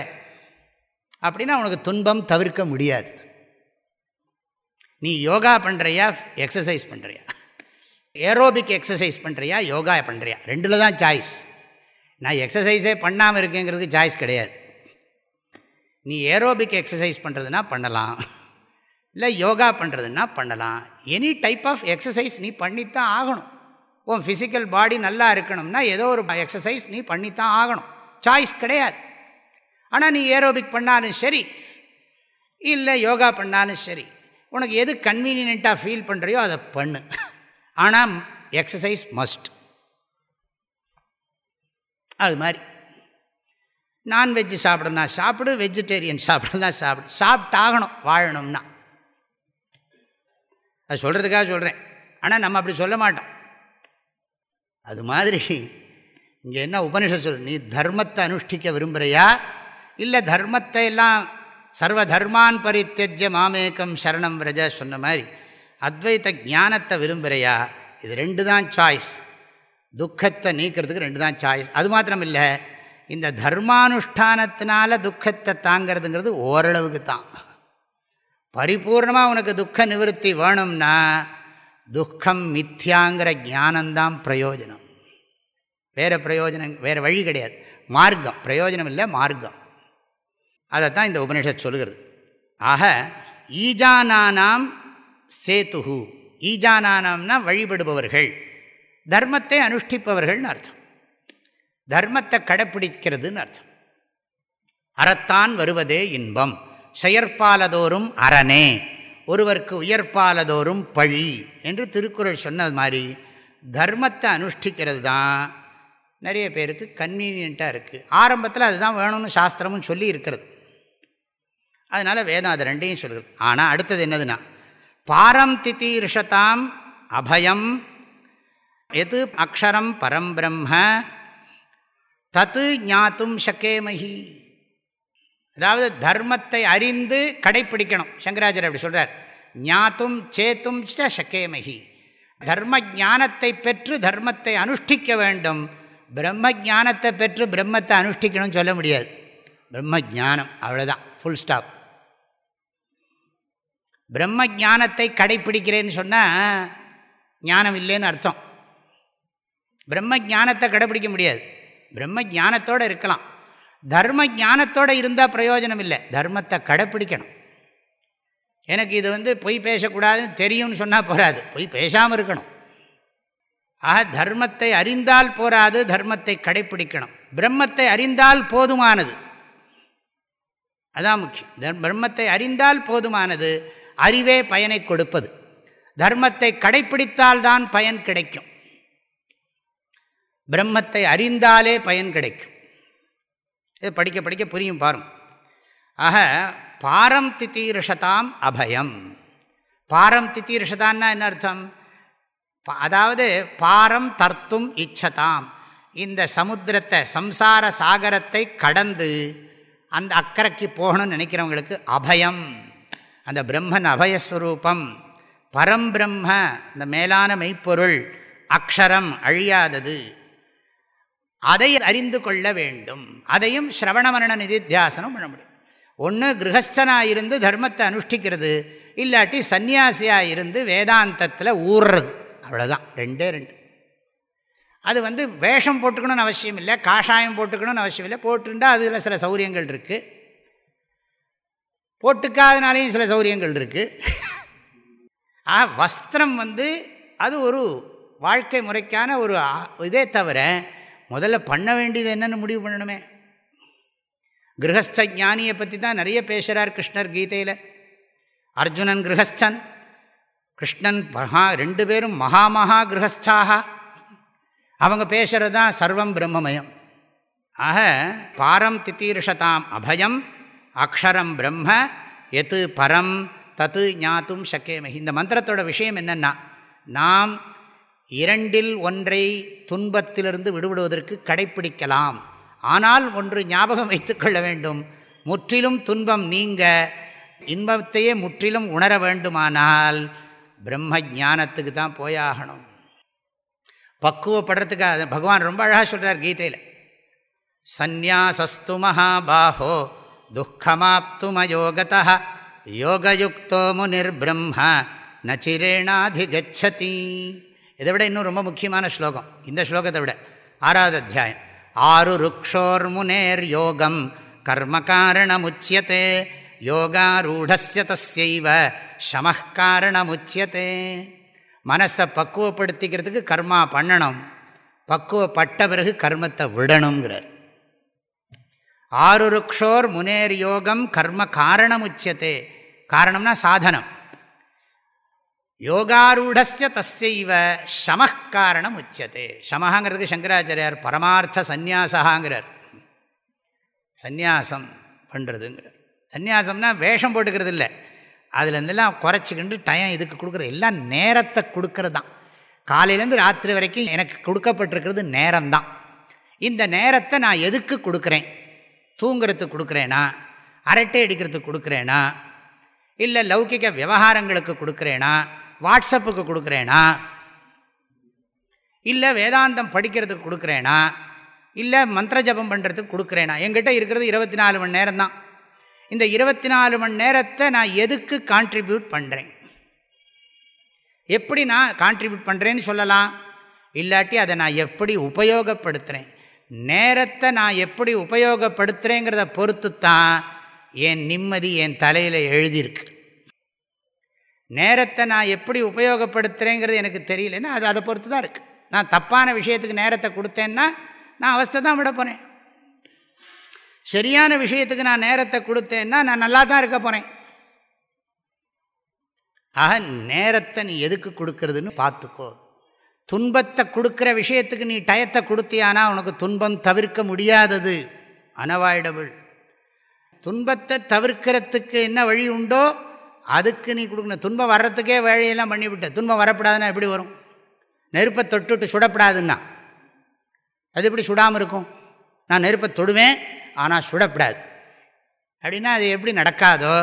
அப்படின்னா உனக்கு துன்பம் தவிர்க்க முடியாது. நீ யோகா பண்ணுறியா எக்ஸசைஸ் பண்ணுறியா ஏரோபிக் எக்ஸசைஸ் பண்ணுறியா யோகா பண்ணுறியா ரெண்டில் தான் சாய்ஸ் நான் எக்ஸசைஸே பண்ணாமல் இருக்கேங்கிறதுக்கு சாய்ஸ் கிடையாது. நீ ஏரோபிக் எக்ஸசைஸ் பண்ணுறதுனா பண்ணலாம். இல்லை யோகா பண்ணுறதுன்னா பண்ணலாம். எனி டைப் ஆஃப் எக்ஸசைஸ் நீ பண்ணித்தான் ஆகணும். உன் ஃபிசிக்கல் பாடி நல்லா இருக்கணும்னா ஏதோ ஒரு எக்ஸசைஸ் நீ பண்ணித்தான் ஆகணும். சாய்ஸ் கிடையாது. ஆனால் நீ ஏரோபிக் பண்ணாலும் சரி இல்லை யோகா பண்ணாலும் சரி உனக்கு எது கன்வீனியண்ட்டாக ஃபீல் பண்ணுறியோ அதை பண்ணு. ஆனால் எக்ஸசைஸ் மஸ்ட். அது மாதிரி. நான்வெஜ்ஜு சாப்பிடணும்னா சாப்பிடு வெஜிடேரியன் சாப்பிடணும்னா சாப்பிடு. சாப்பிட்டாகணும் வாழணும்னா. அது சொல்கிறதுக்காக சொல்கிறேன் ஆனால் நம்ம அப்படி சொல்ல மாட்டோம். அது மாதிரி இங்கே என்ன உபனிஷம் சொல் நீ தர்மத்தை அனுஷ்டிக்க விரும்புகிறையா இல்லை தர்மத்தை எல்லாம் சர்வ தர்மான் பரித்தஜ்ய மாமேக்கம் சரணம் விரஜ சொன்ன மாதிரி அத்வைத்த ஞானத்தை விரும்புகிறையா? இது ரெண்டு தான் சாய்ஸ் துக்கத்தை நீக்கிறதுக்கு ரெண்டு தான் சாய்ஸ் அது மாத்திரம் இல்லை இந்த தர்மானுஷ்டானத்தினால துக்கத்தை தாங்கிறதுங்கிறது ஓரளவுக்கு தான் பரிபூர்ணமாக உனக்கு துக்க நிவர்த்தி வேணும்னா துக்கம் மித்யாங்கிற ஞானந்தான் பிரயோஜனம். வேறு பிரயோஜனம் வேறு வழி கிடையாது. மார்க்கம். பிரயோஜனம் இல்லை மார்க்கம். அதைத்தான் இந்த உபனிஷத் சொல்லுகிறது. ஆக ஈஜானானாம் சேத்துஹு ஈஜானானம்னா வழிபடுபவர்கள். தர்மத்தை அனுஷ்டிப்பவர்கள்னு அர்த்தம். தர்மத்தை கடைப்பிடிக்கிறதுன்னு அர்த்தம். அறத்தான் வருவதே இன்பம். செயற்பாலதோறும் அரணே ஒருவருக்கு உயர்ப்பாலதோறும் பழி என்று திருக்குறள் சொன்னது மாதிரி தர்மத்தை அனுஷ்டிக்கிறது தான். நிறைய பேருக்கு கன்வீனியண்ட்டாக இருக்குது ஆரம்பத்தில் அதுதான் வேணும்னு சாஸ்திரமும் சொல்லி இருக்கிறது. அதனால் வேதம் அது ரெண்டையும் சொல்கிறது. ஆனால் அடுத்தது என்னதுன்னா பாரம் தித்தீர்ஷதாம் அபயம். எது அக்ஷரம் பரம் பிரம்ம? தத்து ஞாத்தும் சக்கேமகி அதாவது தர்மத்தை அறிந்து கடைப்பிடிக்கணும். சங்கராச்சாரியர் அப்படி சொல்கிறார் ஞாத்தும் சேத்தும் ச சக்கேமகி தர்ம ஜானத்தை பெற்று தர்மத்தை அனுஷ்டிக்க வேண்டும். பிரம்ம ஜானத்தை பெற்று பிரம்மத்தை அனுஷ்டிக்கணும்னு சொல்ல முடியாது. பிரம்ம ஜானம் அவ்வளோதான் ஃபுல் ஸ்டாப் பிரம்ம ஜானத்தை கடைப்பிடிக்கிறேன்னு சொன்னால் ஞானம் இல்லைன்னு அர்த்தம். பிரம்ம ஜானத்தை கடைப்பிடிக்க முடியாது. பிரம்ம ஜானத்தோடு இருக்கலாம். தர்ம ஜானத்தோடு இருந்தால் பிரயோஜனம் இல்லை. தர்மத்தை கடைப்பிடிக்கணும். எனக்கு இது வந்து பொய் பேசக்கூடாதுன்னு தெரியும்னு சொன்னால் போகாது பொய் பேசாமல் இருக்கணும். ஆக தர்மத்தை அறிந்தால் போராது தர்மத்தை கடைப்பிடிக்கணும். பிரம்மத்தை அறிந்தால் போதுமானது. அதான் முக்கியம். பிரம்மத்தை அறிந்தால் போதுமானது. அறிவே பயனை கொடுப்பது. தர்மத்தை கடைப்பிடித்தால்தான் பயன் கிடைக்கும். பிரம்மத்தை அறிந்தாலே பயன் கிடைக்கும். இது படிக்க படிக்க புரியும் பாரும் ஆக பாரம் தித்தீர்ஷதாம் அபயம். பாரம் தித்தீர்ஷதான்னா என்ன அர்த்தம்? அதாவது பாரம் தர்த்தும் இச்சதாம். இந்த சமுத்திரத்தை சம்சார சாகரத்தை கடந்து அந்த அக்கறைக்கு போகணும்னு நினைக்கிறவங்களுக்கு அபயம். அந்த பிரம்மன் அபயஸ்வரூபம் பரம்பிரம்ம இந்த மேலான மெய்ப்பொருள் அக்ஷரம் அழியாதது. அதை அறிந்து கொள்ள வேண்டும். அதையும் ஸ்ரவணமரண நிதித்தியாசனம் பண்ண முடியும். ஒன்று கிரகஸ்தனாக இருந்து தர்மத்தை அனுஷ்டிக்கிறது இல்லாட்டி சந்நியாசியாக இருந்து வேதாந்தத்தில் ஊறுறது அவ்வளோதான் ரெண்டே ரெண்டு. அது வந்து வேஷம் போட்டுக்கணும்னு அவசியம் இல்லை காஷாயம் போட்டுக்கணும்னு அவசியம் இல்லை போட்டுருந்தால் அதில் சில சௌரியங்கள் இருக்குது போட்டுக்காதனாலேயும் சில சௌரியங்கள் இருக்குது ஆ வஸ்திரம் வந்து அது ஒரு வாழ்க்கை முறைக்கான ஒரு இதே தவிர முதல்ல பண்ண வேண்டியது என்னென்னு முடிவு பண்ணணுமே. கிரகஸ்த ஞானியை பற்றி தான் நிறைய பேசுகிறார் கிருஷ்ணர் கீதையில். அர்ஜுனன் கிரகஸ்தன் கிருஷ்ணன் மகா ரெண்டு பேரும் மகா மகா கிரகஸ்தாக அவங்க பேசுகிறது தான் சர்வம் பிரம்மமயம். ஆக பாரம் தித்தீர்ஷதாம் அபயம் அக்ஷரம் பிரம்ம எத்து பரம் தத்து ஞாத்தும் சக்கேமஹி இந்த மந்திரத்தோட விஷயம் என்னென்னா நாம் இரண்டில் ஒன்றை துன்பத்திலிருந்து விடுபடுவதற்கு கடைப்பிடிக்கலாம். ஆனால் ஒன்று ஞாபகம் வைத்துக்கொள்ள வேண்டும். முற்றிலும் துன்பம் நீங்க இன்பத்தையே முற்றிலும் உணர வேண்டுமானால் பிரம்ம ஜானத்துக்கு தான் போயாகணும். பக்குவப்படுறதுக்காக பகவான் ரொம்ப அழகாக சொல்கிறார் கீதையில். சந்நியாசஸ்து மகாபாஹோ துக்கமாப்துமயோகத யோகயுக்தோ முனிர்பிரம்ம நச்சிரேணாதிகச்சதி இதை விட இன்னும் ரொம்ப முக்கியமான ஸ்லோகம். இந்த ஸ்லோகத்தை விட ஆறாவது அத்தியாயம். ஆறு ருக்ஷோர் முனேர் யோகம் கர்ம காரணமுச்சியத்தே யோகாரூடஸ்ய தஸ்யைவ சமக்காரணமுச்சியத்தே மனசை பக்குவப்படுத்திக்கிறதுக்கு கர்மா பண்ணணும். பக்குவப்பட்ட பிறகு கர்மத்தை விடணுங்கிறார் ஆருருக்ஷோர் முனேர் யோகம் கர்ம காரணம் உச்சியத்தே காரணம்னா சாதனம். யோகாரூடஸ்ய தஸ்யைவ சமக்காரணம் உச்சியத்தே சமஹங்கிறதுக்கு சங்கராச்சாரியார் பரமார்த்த சந்நியாசகாங்கிறார் சந்நியாசம் பண்ணுறதுங்கிறார் சந்நியாசம்னா வேஷம் போட்டுக்கிறது இல்லை அதுலேருந்துலாம் குறைச்சிக்கிண்டு டயம் இதுக்கு கொடுக்குறது. எல்லாம் நேரத்தை கொடுக்கறது தான் காலையிலேருந்து ராத்திரி வரைக்கும் எனக்கு கொடுக்கப்பட்டிருக்கிறது நேரம்தான். இந்த நேரத்தை நான் எதுக்கு கொடுக்குறேன்? தூங்குறதுக்கு கொடுக்குறேனா? அரட்டை அடிக்கிறதுக்கு கொடுக்குறேனா? இல்லை லௌகிக விவகாரங்களுக்கு கொடுக்குறேனா? வாட்ஸ்அப்புக்கு கொடுக்குறேனா? இல்லை வேதாந்தம் படிக்கிறதுக்கு கொடுக்குறேனா? இல்லை மந்திர ஜபம் பண்ணுறதுக்கு கொடுக்குறேனா? எங்கிட்ட இருக்கிறது இருபத்தி நாலு மணி நேரம் தான் இந்த இருபத்தி நாலு மணி நேரத்தை நான் எதுக்கு கான்ட்ரிபியூட் பண்ணுறேன் எப்படி நான் கான்ட்ரிபியூட் பண்ணுறேன்னு சொல்லலாம்? இல்லாட்டி அதை நான் எப்படி உபயோகப்படுத்துகிறேன் நேரத்தை நான் எப்படி உபயோகப்படுத்துகிறேங்கிறத பொறுத்து தான் என் நிம்மதி என் தலையில் எழுதியிருக்கு. நேரத்தை நான் எப்படி உபயோகப்படுத்துகிறேங்கிறது எனக்கு தெரியலன்னா அது அதை பொறுத்து தான் இருக்குது நான் தப்பான விஷயத்துக்கு நேரத்தை கொடுத்தேன்னா நான் அவஸ்தை தான் விட போகிறேன் சரியான விஷயத்துக்கு நான் நேரத்தை கொடுத்தேன்னா நான் நல்லா தான் இருக்க போகிறேன் ஆக நேரத்தை நீ எதுக்கு கொடுக்கறதுன்னு பார்த்துக்கோ. துன்பத்தை கொடுக்குற விஷயத்துக்கு நீ டயத்தை கொடுத்தியானா உனக்கு துன்பம் தவிர்க்க முடியாதது. அனவாய்டபிள் துன்பத்தை தவிர்க்கிறதுக்கு என்ன வழி உண்டோ அதுக்கு நீ கொடுக்கணும். துன்பம் வர்றதுக்கே வழியெல்லாம் பண்ணிவிட்ட. துன்பம் வரப்படாதுன்னா எப்படி வரும்? நெருப்பை தொட்டுட்டு சுடப்படாதுன்னா. அது எப்படி சுடாமல் இருக்கும்? நான் நெருப்பை தொடுவேன் ஆனால் சுடப்படாது. அப்படின்னா அது எப்படி நடக்காதோ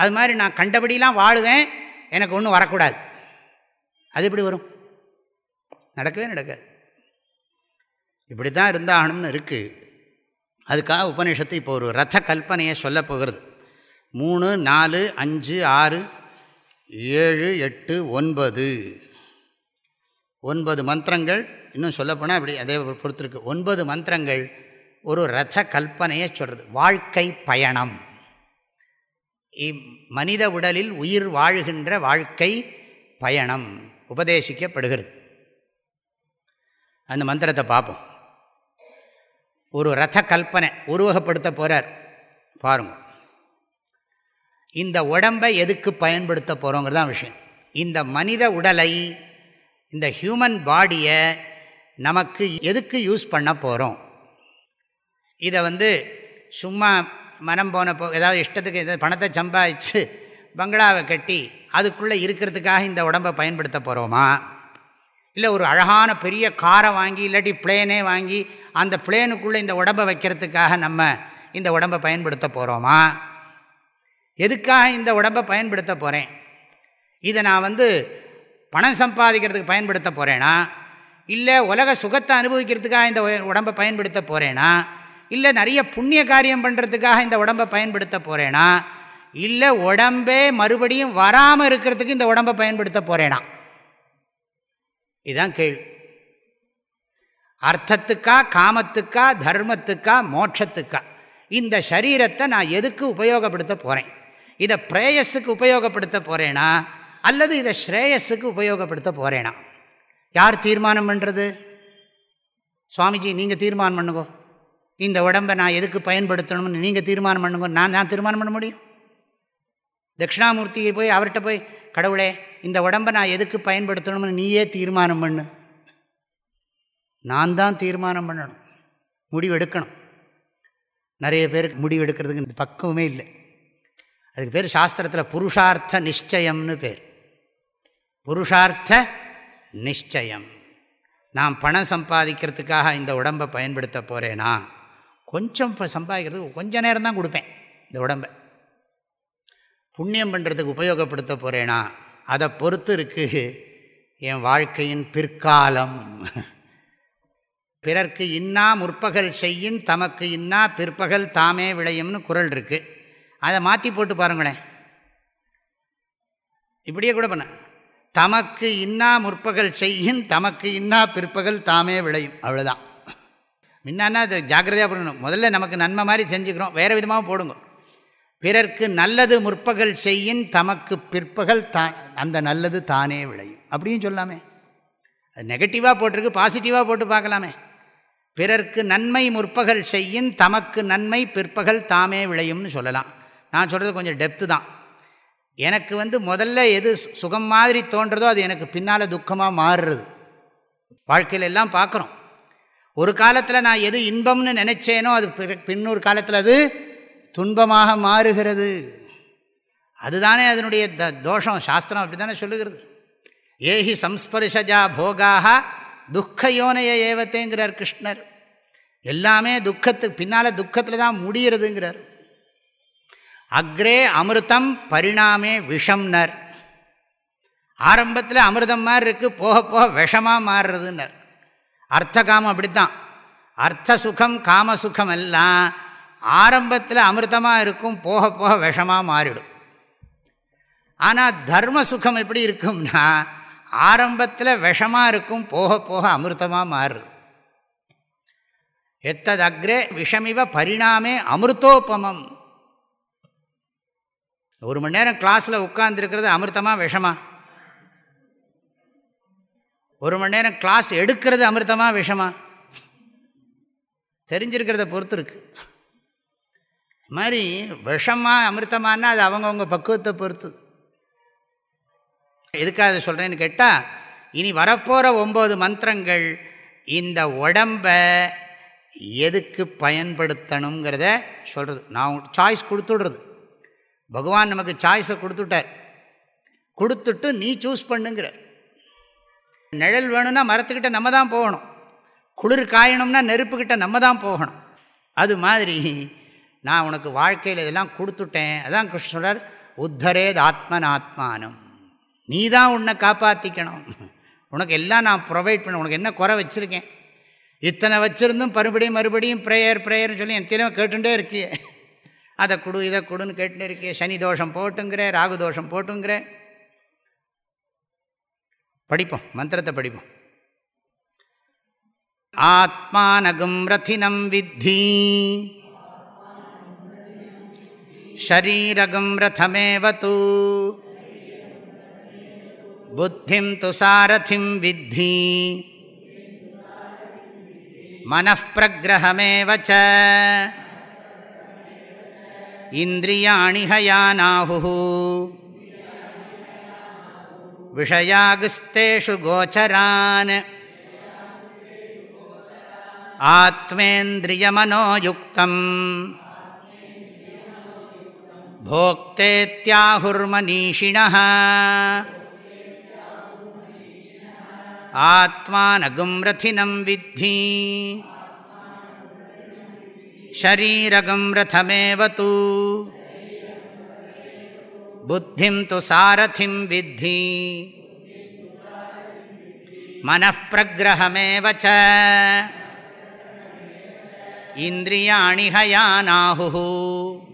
அது மாதிரி நான் கண்டபடியெலாம் வாழுவேன் எனக்கு ஒன்றும் வரக்கூடாது. அது எப்படி வரும்? நடக்கவே நடக்காது. இப்படி தான் இருந்தாகணும்னு இருக்குது அதுக்காக உபநிஷத்து இப்போ ஒரு ரத கல்பனையை சொல்ல போகிறது. மூணு நாலு அஞ்சு ஆறு ஏழு எட்டு ஒன்பது. ஒன்பது மந்திரங்கள். இன்னும் சொல்லப்போனால் அப்படி அதே பொறுத்திருக்கு ஒன்பது மந்திரங்கள் ஒரு ரத கல்பனையை சொல்கிறது வாழ்க்கை பயணம். மனித உடலில் உயிர் வாழுகின்ற வாழ்க்கை பயணம். உபதேசிக்கப்படுகிறது. அந்த மந்திரத்தை பார்ப்போம். ஒரு ரத கல்பனை உருவகப்படுத்த போகிறார் பாருங்க. இந்த உடம்பை எதுக்கு பயன்படுத்த போகிறோங்கிறது தான் விஷயம். இந்த மனித உடலை இந்த ஹியூமன் பாடியை நமக்கு எதுக்கு யூஸ் பண்ண போகிறோம் இதை வந்து சும்மா மனம் போன போ ஏதாவது இஷ்டத்துக்கு எதாவது பணத்தை சம்பாதிச்சு பங்களாவை கட்டி அதுக்குள்ளே இருக்கிறதுக்காக இந்த உடம்பை பயன்படுத்த போகிறோமா இல்லை ஒரு அழகான பெரிய காரை வாங்கி இல்லாட்டி பிளேனே வாங்கி அந்த பிளேனுக்குள்ளே இந்த உடம்பை வைக்கிறதுக்காக நம்ம இந்த உடம்பை பயன்படுத்த போகிறோமா எதுக்காக இந்த உடம்பை பயன்படுத்த போகிறேன் இதை நான் வந்து பணம் சம்பாதிக்கிறதுக்கு பயன்படுத்த போகிறேனா இல்லை உலக சுகத்தை அனுபவிக்கிறதுக்காக இந்த உடம்பை பயன்படுத்த போகிறேனா இல்லை நிறைய புண்ணிய காரியம் பண்ணுறதுக்காக இந்த உடம்பை பயன்படுத்த போகிறேனா இல்லை உடம்பே மறுபடியும் வராமல் இருக்கிறதுக்கு இந்த உடம்பை பயன்படுத்த போகிறேனா இதுதான் கேள்வி. அர்த்தத்துக்கா காமத்துக்கா தர்மத்துக்கா மோட்சத்துக்கா? இந்த சரீரத்தை நான் எதுக்கு உபயோகப்படுத்த போகிறேன் இதை பிரேயஸுக்கு உபயோகப்படுத்த போகிறேனா அல்லது இதை ஸ்ரேயஸுக்கு உபயோகப்படுத்த போகிறேனா யார் தீர்மானம் பண்ணுறது சுவாமிஜி நீங்கள் தீர்மானம் பண்ணுங்கோ. இந்த உடம்பை நான் எதுக்கு பயன்படுத்தணும்னு நீங்கள் தீர்மானம் பண்ணுங்க. நான் நான் தீர்மானம் பண்ண முடியும்? தட்சிணாமூர்த்தியை போய் அவர்கிட்ட போய் கடவுளே இந்த உடம்பை நான் எதுக்கு பயன்படுத்தணும்னு நீயே தீர்மானம் பண்ணு. நான் தான் தீர்மானம் பண்ணணும். முடிவெடுக்கணும். நிறைய பேருக்கு முடிவெடுக்கிறதுக்கு இந்த பக்குவமே இல்லை. அதுக்கு பேர் சாஸ்திரத்தில் புருஷார்த்த நிச்சயம்னு பேர். புருஷார்த்த நிச்சயம். நான் பணம் சம்பாதிக்கிறதுக்காக இந்த உடம்பை பயன்படுத்த போகிறேனா கொஞ்சம் இப்போ சம்பாதிக்கிறதுக்கு கொஞ்ச நேரம் தான் கொடுப்பேன் இந்த உடம்பை. புண்ணியம் பண்ணுறதுக்கு உபயோகப்படுத்த போகிறேனா அதை பொறுத்து இருக்குது என் வாழ்க்கையின் பிற்காலம். பிறர்க்கு இன்னா முற்பகல் செய்யின் தமக்கு இன்னா பிற்பகல் தாமே விளையும்னு குரல் இருக்குது அதை மாற்றி போட்டு பாருங்களேன். இப்படியே கூட பண்ண. தமக்கு இன்னா முற்பகல் செய்யின் தமக்கு இன்னா பிற்பகல் தாமே விளையும். அவ்வளோதான் முன்னான்னா அது ஜாக்கிரதையாக பண்ணணும். முதல்ல நமக்கு நன்மை மாதிரி செஞ்சுக்கிறோம். வேறு விதமாக போடுங்க. பிறர்க்கு நல்லது முற்பகல் செய்யின் தமக்கு பிற்பகல் தா அந்த நல்லது தானே விளையும். அப்படின்னு சொல்லாமே. அது நெகட்டிவாக போட்டிருக்கு பாசிட்டிவாக போட்டு பார்க்கலாமே. பிறர்க்கு நன்மை முற்பகல் செய்யின் தமக்கு நன்மை பிற்பகல் தாமே விளையும்னு சொல்லலாம். நான் சொல்கிறது கொஞ்சம் டெப்த்து தான். எனக்கு வந்து முதல்ல எது சுகம் மாதிரி தோன்றதோ அது எனக்கு பின்னால் துக்கமாக மாறுறது. வாழ்க்கையில் எல்லாம் பார்க்குறோம். ஒரு காலத்தில் நான் எது இன்பம்னு நினச்சேனோ அது பின்னொரு காலத்தில் அது துன்பமாக மாறுகிறது. அதுதானே அதனுடைய த தோஷம். சாஸ்திரம் அப்படி தானே சொல்லுகிறது. ஏஹி சம்ஸ்பர்ஷஜா போகாக துக்க யோனைய ஏவத்தேங்கிறார் கிருஷ்ணர். எல்லாமே துக்கத்துக்கு பின்னால் துக்கத்தில் தான் முடிகிறதுங்கிறார் அக்ரே அமிர்தம் பரிணாமே விஷம்னர். ஆரம்பத்தில் அமிர்தம் மாதிரி இருக்குது போக போக விஷமாக மாறுறதுன்னர். அர்த்த காமம் அப்படித்தான். அர்த்த சுகம் காமசுகம் எல்லாம் ஆரம்பத்தில் அமிர்தமாக இருக்கும் போக போக விஷமாக மாறிடும். ஆனால் தர்ம சுகம் எப்படி இருக்கும்னா ஆரம்பத்தில் விஷமாக இருக்கும் போக போக அமிர்தமாக மாறுது. எத்தது அக்ரே விஷமிவ பரிணாமே அமிர்தோபமம். ஒரு மணி நேரம் கிளாஸில் உட்கார்ந்துருக்கிறது அமிர்தமாக விஷமா? ஒரு மணி நேரம் கிளாஸ் எடுக்கிறது அமிர்தமாக விஷமா? தெரிஞ்சிருக்கிறத பொறுத்து இருக்குது மாதிரி விஷமாக அமிர்தமானா அது அவங்கவுங்க பக்குவத்தை பொறுத்துது. எதுக்காக அதை சொல்கிறேன்னு கேட்டால் இனி வரப்போகிற ஒம்பது மந்திரங்கள் இந்த உடம்பை எதுக்கு பயன்படுத்தணுங்கிறத சொல்கிறது நான் சாய்ஸ் கொடுத்துடுறது. பகவான் நமக்கு சாய்ஸை கொடுத்துட்டார். கொடுத்துட்டு நீ சூஸ் பண்ணுங்கிறார். நிழல் வேணும்னா மரத்துக்கிட்ட நம்ம தான் போகணும். குளிர் காயணும்னா நெருப்புக்கிட்ட நம்ம தான் போகணும். அது மாதிரி நான் உனக்கு வாழ்க்கையில் இதெல்லாம் கொடுத்துட்டேன். அதான் கிருஷ்ணர் உத்தரேத் ஆத்மனாத்மானம். நீ தான் உன்னை காப்பாற்றிக்கணும் உனக்கு எல்லாம் நான் ப்ரொவைட் பண்ண உனக்கு என்ன குறை வச்சுருக்கேன்? இத்தனை வச்சுருந்தும் மறுபடியும் மறுபடியும் ப்ரேயர் ப்ரேயர்னு சொல்லி என் தினம் கேட்டுகிட்டே இருக்கியே. அதை கொடு இதை கொடுன்னு கேட்டுட்டே இருக்கியே. சனி தோஷம் போட்டுங்கிற ராகு தோஷம் போட்டுங்கிற. படிப்போம் மந்திரத்தை படிப்போம். ஆத்மானகும் ரத்தினம் வித்தி. ஷரீரகம் ரதமேவது புத்திம் து சாரதிம் வித்தி मनःप्रग्रहमेव च इन्द्रियाणि हयानाहुः विषयागस्तेषु गोचरान् आत्मेन्द्रियमनोयुक्तम् भोक्तेत्याहुर्मनीषिणः आत्मानगुं रथिनं विद्धि। शरीरगं रथमेव तु। बुद्धिं तु सारथिं विद्धि। मनःप्रग्रहमेव च। इन्द्रियाणि हयानाहुः।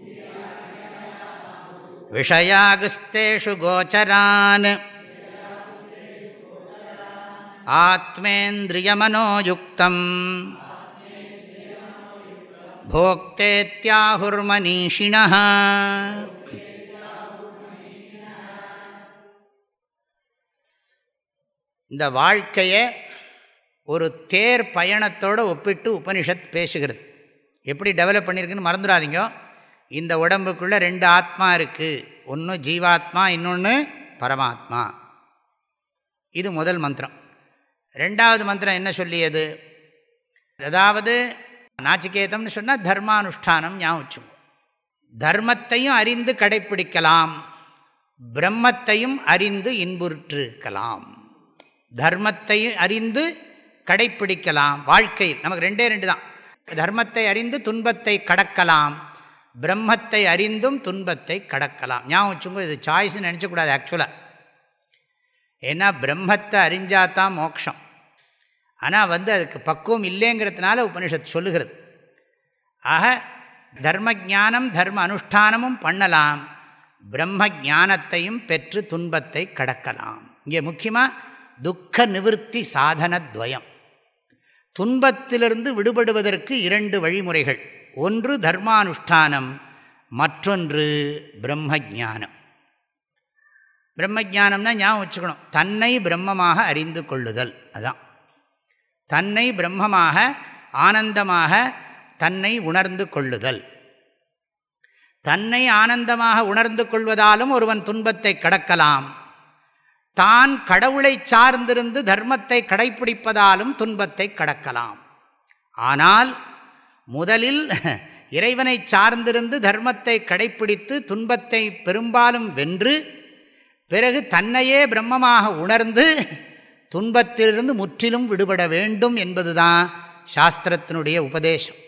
விஷயாகுஸ்தேஷு கோச்சரான் ஆத்மேந்திரியமனோயுக்தம் போக்தேத்தியாகுர்மனீஷிண இந்த வாழ்க்கையை ஒரு தேர் பயணத்தோடு ஒப்பிட்டு உபனிஷத் பேசுகிறது. எப்படி டெவலப் பண்ணியிருக்குன்னு மறந்துடாதீங்க. இந்த உடம்புக்குள்ளே ரெண்டு ஆத்மா இருக்குது ஒன்று ஜீவாத்மா இன்னொன்று பரமாத்மா. இது முதல் மந்திரம். ரெண்டாவது மந்திரம் என்ன சொல்லியது? அதாவது நாச்சிகேதம்னு சொன்னால் தர்மானுஷ்டானம் ஞாபகம் தர்மத்தையும் அறிந்து கடைப்பிடிக்கலாம். பிரம்மத்தையும் அறிந்து இன்புற்றிருக்கலாம். தர்மத்தையும் அறிந்து கடைப்பிடிக்கலாம். வாழ்க்கையில் நமக்கு ரெண்டே ரெண்டு தான். தர்மத்தை அறிந்து துன்பத்தை கடக்கலாம். பிரம்மத்தை அறிந்தும் துன்பத்தை கடக்கலாம். ஞாபகம் வச்சுங்க இது சாய்ஸ்ன்னு நினச்சக்கூடாது ஆக்சுவலாக ஏன்னா பிரம்மத்தை அறிஞ்சாதான் மோட்சம். ஆனால் வந்து அதுக்கு பக்குவம் இல்லைங்கிறதுனால உபனிஷத் சொல்லுகிறது. ஆக தர்ம ஜானம் தர்ம அனுஷ்டானமும் பண்ணலாம். பிரம்ம ஜானத்தையும் பெற்று துன்பத்தை கடக்கலாம். இங்கே முக்கியமாக துக்க நிவர்த்தி சாதனத்வயம் துன்பத்திலிருந்து விடுபடுவதற்கு இரண்டு வழிமுறைகள். ஒன்று தர்மானுஷ்டானம் மற்றொன்று பிரம்ம ஜானம் பிரம்ம ஜானம்னா ஞாபகம் வச்சுக்கணும். தன்னை பிரம்மமாக அறிந்து கொள்ளுதல் அதான். தன்னை பிரம்மமாக ஆனந்தமாக தன்னை உணர்ந்து கொள்ளுதல். தன்னை ஆனந்தமாக உணர்ந்து கொள்வதாலும் ஒருவன் துன்பத்தை கடக்கலாம். தான் கடவுளை சார்ந்திருந்து தர்மத்தை கடைப்பிடிப்பதாலும் துன்பத்தை கடக்கலாம். ஆனால் முதலில் இறைவனை சார்ந்திருந்து தர்மத்தை கடைப்பிடித்து துன்பத்தை பெரும்பாலும் வென்று பிறகு தன்னையே பிரம்மமாக உணர்ந்து துன்பத்திலிருந்து முற்றிலும் விடுபட வேண்டும் என்பதுதான் சாஸ்திரத்தினுடைய உபதேசம்.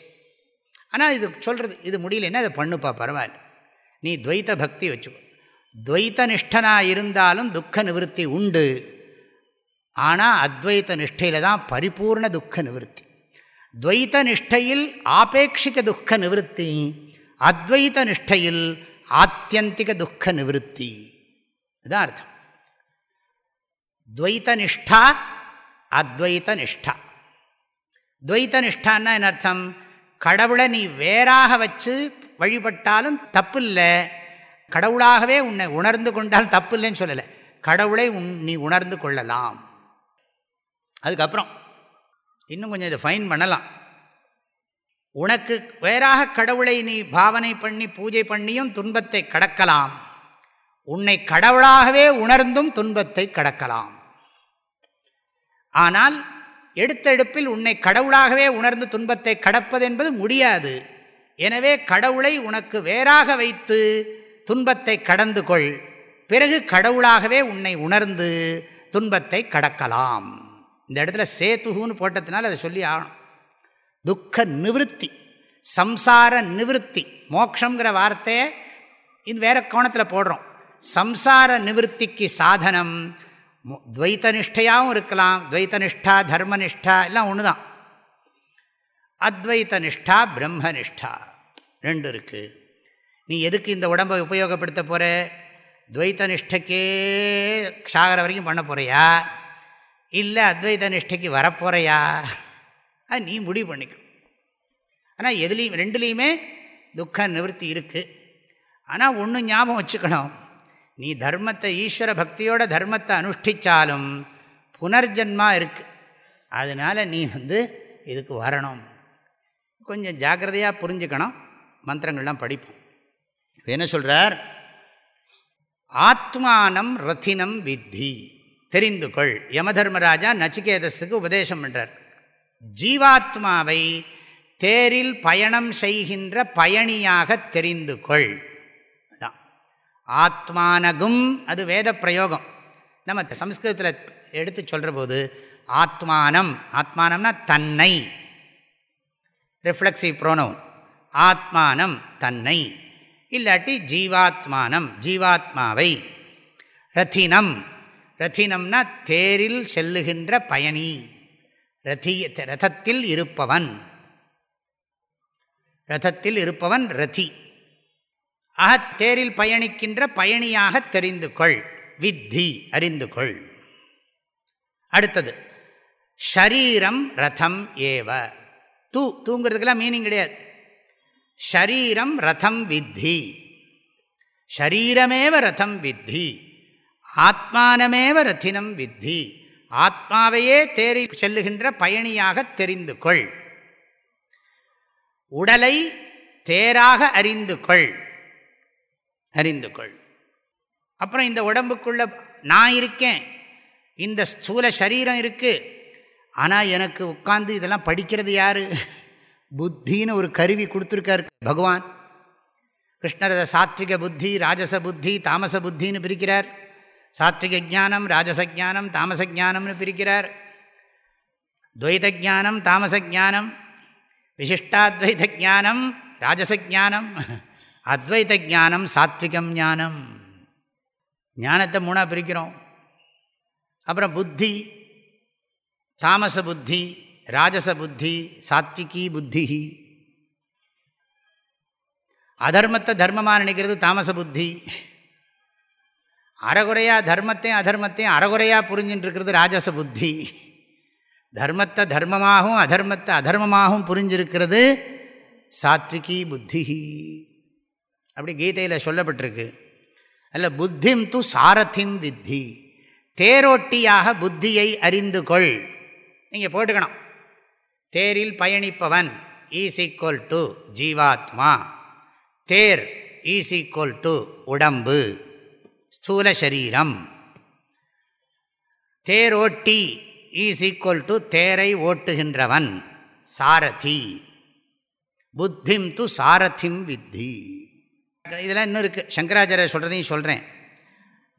ஆனால் இது சொல்கிறது இது முடியலன்னா அதை பண்ணுப்பா பரவாயில்ல. நீ துவைத்த பக்தி வச்சுக்கோ. துவைத்த நிஷ்டனாக இருந்தாலும் துக்க நிவர்த்தி உண்டு. ஆனால் அத்வைத்த நிஷ்டையில் தான் பரிபூர்ண துக்க நிவர்த்தி. துவைத்த நிஷ்டையில் ஆபேட்சிக துக்க நிவத்தி அத்வைத்த நிஷ்டையில் ஆத்தியந்திக துக்க நிவத்தி இதுதான் அர்த்தம். துவைத்த நிஷ்டா அத்வைத்த நிஷ்டா துவைத்த நிஷ்டான்னா என்ன அர்த்தம்? கடவுளை நீ வேறாக வச்சு வழிபட்டாலும் தப்பு இல்லை கடவுளாகவே உன்னை உணர்ந்து கொண்டால் தப்பு இல்லைன்னு சொல்லலை. கடவுளை உன் நீ உணர்ந்து கொள்ளலாம். அதுக்கப்புறம் இன்னும் கொஞ்சம் இதை ஃபைன் பண்ணலாம். உனக்கு வேறாக கடவுளை நீ பாவனை பண்ணி பூஜை பண்ணியும் துன்பத்தை கடக்கலாம். உன்னை கடவுளாகவே உணர்ந்தும் துன்பத்தை கடக்கலாம். ஆனால் எடுத்தெடுப்பில் உன்னை கடவுளாகவே உணர்ந்து துன்பத்தை கடப்பது என்பது முடியாது. எனவே கடவுளை உனக்கு வேறாக வைத்து துன்பத்தை கடந்து கொள். பிறகு கடவுளாகவே உன்னை உணர்ந்து துன்பத்தை கடக்கலாம். இந்த இடத்துல சேத்துகுன்னு போட்டதுனால அதை சொல்லி ஆகணும். துக்க நிவத்தி சம்சார நிவத்தி மோக்ஷங்கிற வார்த்தையை இது வேற கோணத்தில் போடுறோம். சம்சார நிவத்திக்கு சாதனம் துவைத்த நிஷ்டையாகவும் இருக்கலாம் துவைத்த நிஷ்டா தர்மனிஷ்டா எல்லாம் ஒன்று தான் அத்வைத்த நிஷ்டா பிரம்மனிஷ்டா ரெண்டு இருக்குது நீ எதுக்கு இந்த உடம்பை உபயோகப்படுத்த போகிற துவைத்த நிஷ்டைக்கே சாகர வரைக்கும் பண்ண போகிறியா இல்லை அத்வைத நிஷ்டைக்கு வரப்போகிறையா அது நீ முடிவு பண்ணிக்கும் ஆனால் எதுலேயும் ரெண்டுலேயுமே துக்க நிவர்த்தி இருக்குது ஆனால் ஒன்று ஞாபகம் வச்சுக்கணும். நீ தர்மத்தை ஈஸ்வர பக்தியோட தர்மத்தை அனுஷ்டித்தாலும் புனர்ஜன்மா இருக்குது அதனால் நீ வந்து இதுக்கு வரணும். கொஞ்சம் ஜாக்கிரதையாக புரிஞ்சுக்கணும். மந்திரங்கள்லாம் படிப்போம். என்ன சொல்கிறார் ஆத்மானம் ரத்தினம் வித்தி. தெரிந்து கொள் யமதர்மராஜா நச்சிகேதஸுக்கு உபதேசம் பண்ணுறார் ஜீவாத்மாவை தேரில் பயணம் செய்கின்ற பயணியாக தெரிந்து கொள் ஆத்மானகும் அது வேத பிரயோகம். நம்ம சம்ஸ்கிருதத்தில் எடுத்து சொல்கிற போது ஆத்மானம் ஆத்மானம்னா தன்னை. ரிஃப்ளெக்ஸிவ் ப்ரோனவுன் ஆத்மானம் தன்னை. இல்லாட்டி ஜீவாத்மானம் ஜீவாத்மாவை. ரத்தினம் ரத்தினம்னா தேரில் செல்லுகின்ற பயணி. ரதி ரதத்தில் இருப்பவன். ரதத்தில் இருப்பவன் ரதி. ஆக தேரில் பயணிக்கின்ற பயணியாக தெரிந்து கொள் வித்தி அறிந்து கொள் அடுத்தது ஷரீரம் ரதம் ஏவ. தூ தூங்கிறதுக்கெல்லாம் மீனிங் கிடையாது. ஷரீரம் ரதம் வித்தி. ஷரீரமேவ ரதம் வித்தி. ஆத்மானமேவ ரத்தினம் வித்தி. ஆத்மாவையே தேறி செல்லுகின்ற பயணியாக தெரிந்து கொள். உடலை தேராக அறிந்து கொள். அறிந்து கொள். அப்புறம் இந்த உடம்புக்குள்ள நான் இருக்கேன். இந்த ஸ்தூல சரீரம் இருக்குது ஆனால் எனக்கு உட்காந்து இதெல்லாம் படிக்கிறது யார்? புத்தின்னு ஒரு கருவி கொடுத்துருக்கார் பகவான். கிருஷ்ணரத சாத்விக புத்தி ராஜச புத்தி தாமச புத்தின்னு பிரிக்கிறார். சாத்விக ஜானம் ராஜச ஜானம் தாமச ஜானம்னு பிரிக்கிறார். துவைத ஜானம் தாமச ஜானம் விசிஷ்டாத்வைத ஜானம் ராஜச ஜானம் அத்வைத ஜானம் சாத்விகம் ஞானம் ஞானத்தை மூணாக பிரிக்கிறோம். அப்புறம் புத்தி தாமச புத்தி ராஜச புத்தி சாத்விகி புத்தி. அதர்மத்தை தர்மமாக நினைக்கிறது தாமச புத்தி. அறகுறையாக தர்மத்தையும் அதர்மத்தையும் அறகுறையாக புரிஞ்சுட்டு இருக்கிறது ராஜச புத்தி. தர்மத்தை தர்மமாகவும் அதர்மத்தை அதர்மமாகவும் புரிஞ்சிருக்கிறது சாத்விகி புத்தி. அப்படி கீதையில் சொல்லப்பட்டிருக்கு. அல்ல புத்திம் து சாரதிம் வித்தி. தேரோட்டியாக புத்தியை அறிந்து கொள். நீங்கள் போட்டுக்கணும். தேரில் பயணிப்பவன் ஈஸ் ஈக்குவல் டு ஜீவாத்மா. தேர் ஈஸ் ஈக்குவல் டு உடம்பு. ஸ்தூல சரீரம். தேரோட்டி ஈஸ் ஈக்குவல் டு தேரை ஓட்டுகின்றவன். சாரதி. புத்திம் து சாரதிம் வித்தி. இதெல்லாம் இன்னும் இருக்குது சங்கராச்சாரிய சொல்கிறதையும் சொல்கிறேன்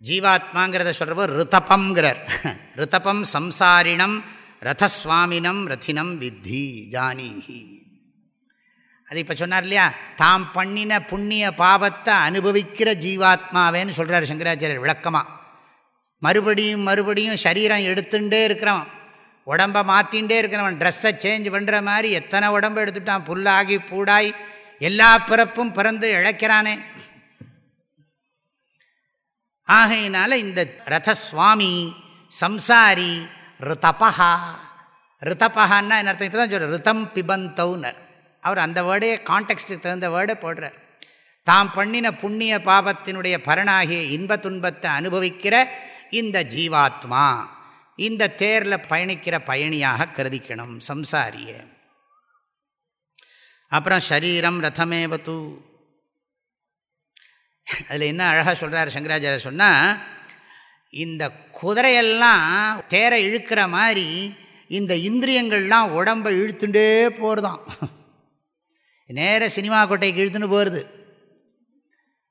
ஜீவாத்மாங்கிறத சொல்கிறப்போ ரிதப்பம்ங்கிறார் ரிதபம் சம்சாரிணம் ரதஸ்வாமினம் ரத்தினம் வித்தி ஜானீஹி. அது இப்போ சொன்னார் இல்லையா தாம் பண்ணின புண்ணிய பாவத்தை அனுபவிக்கிற ஜீவாத்மாவேன்னு சொல்கிறார் சங்கராச்சாரியர் விளக்கமாக மறுபடியும் மறுபடியும் சரீரம் எடுத்துட்டே இருக்கிறவன் உடம்பை மாற்றிகிட்டே இருக்கிறவன் ட்ரெஸ்ஸை சேஞ்ச் பண்ணுற மாதிரி எத்தனை உடம்பு எடுத்துட்டான் புல்லாகி பூடாய் எல்லா பிறப்பும் பிறந்து இழைக்கிறானே. ஆகையினால இந்த ரதஸ்வாமி சம்சாரி ரிதபஹா. ரிதபஹான்னா என்ன அர்த்தம்? இப்போ தான் சொல்கிறேன் ரிதம் பிபந்தவுனர் அவர் அந்த வேர்டே கான்டெக்ட்டுக்கு தகுந்த வேர்டை போடுறார். தாம் பண்ணின புண்ணிய பாபத்தினுடைய பலனாகிய இன்ப துன்பத்தை அனுபவிக்கிற இந்த ஜீவாத்மா இந்த தேரில் பயணிக்கிற பயணியாக கருதிக்கணும் சம்சாரிய. அப்புறம் ஷரீரம் ரதமேவது அதில் என்ன அழகாக சொல்கிறார் சங்கராச்சாரியர் சொன்னால் இந்த குதிரையெல்லாம் தேரை இழுக்கிற மாதிரி இந்த இந்திரியங்கள்லாம் உடம்பை இழுத்துட்டே போகிறதான் நேராக சினிமா கொட்டைக்கு இழுத்துன்னு போகிறது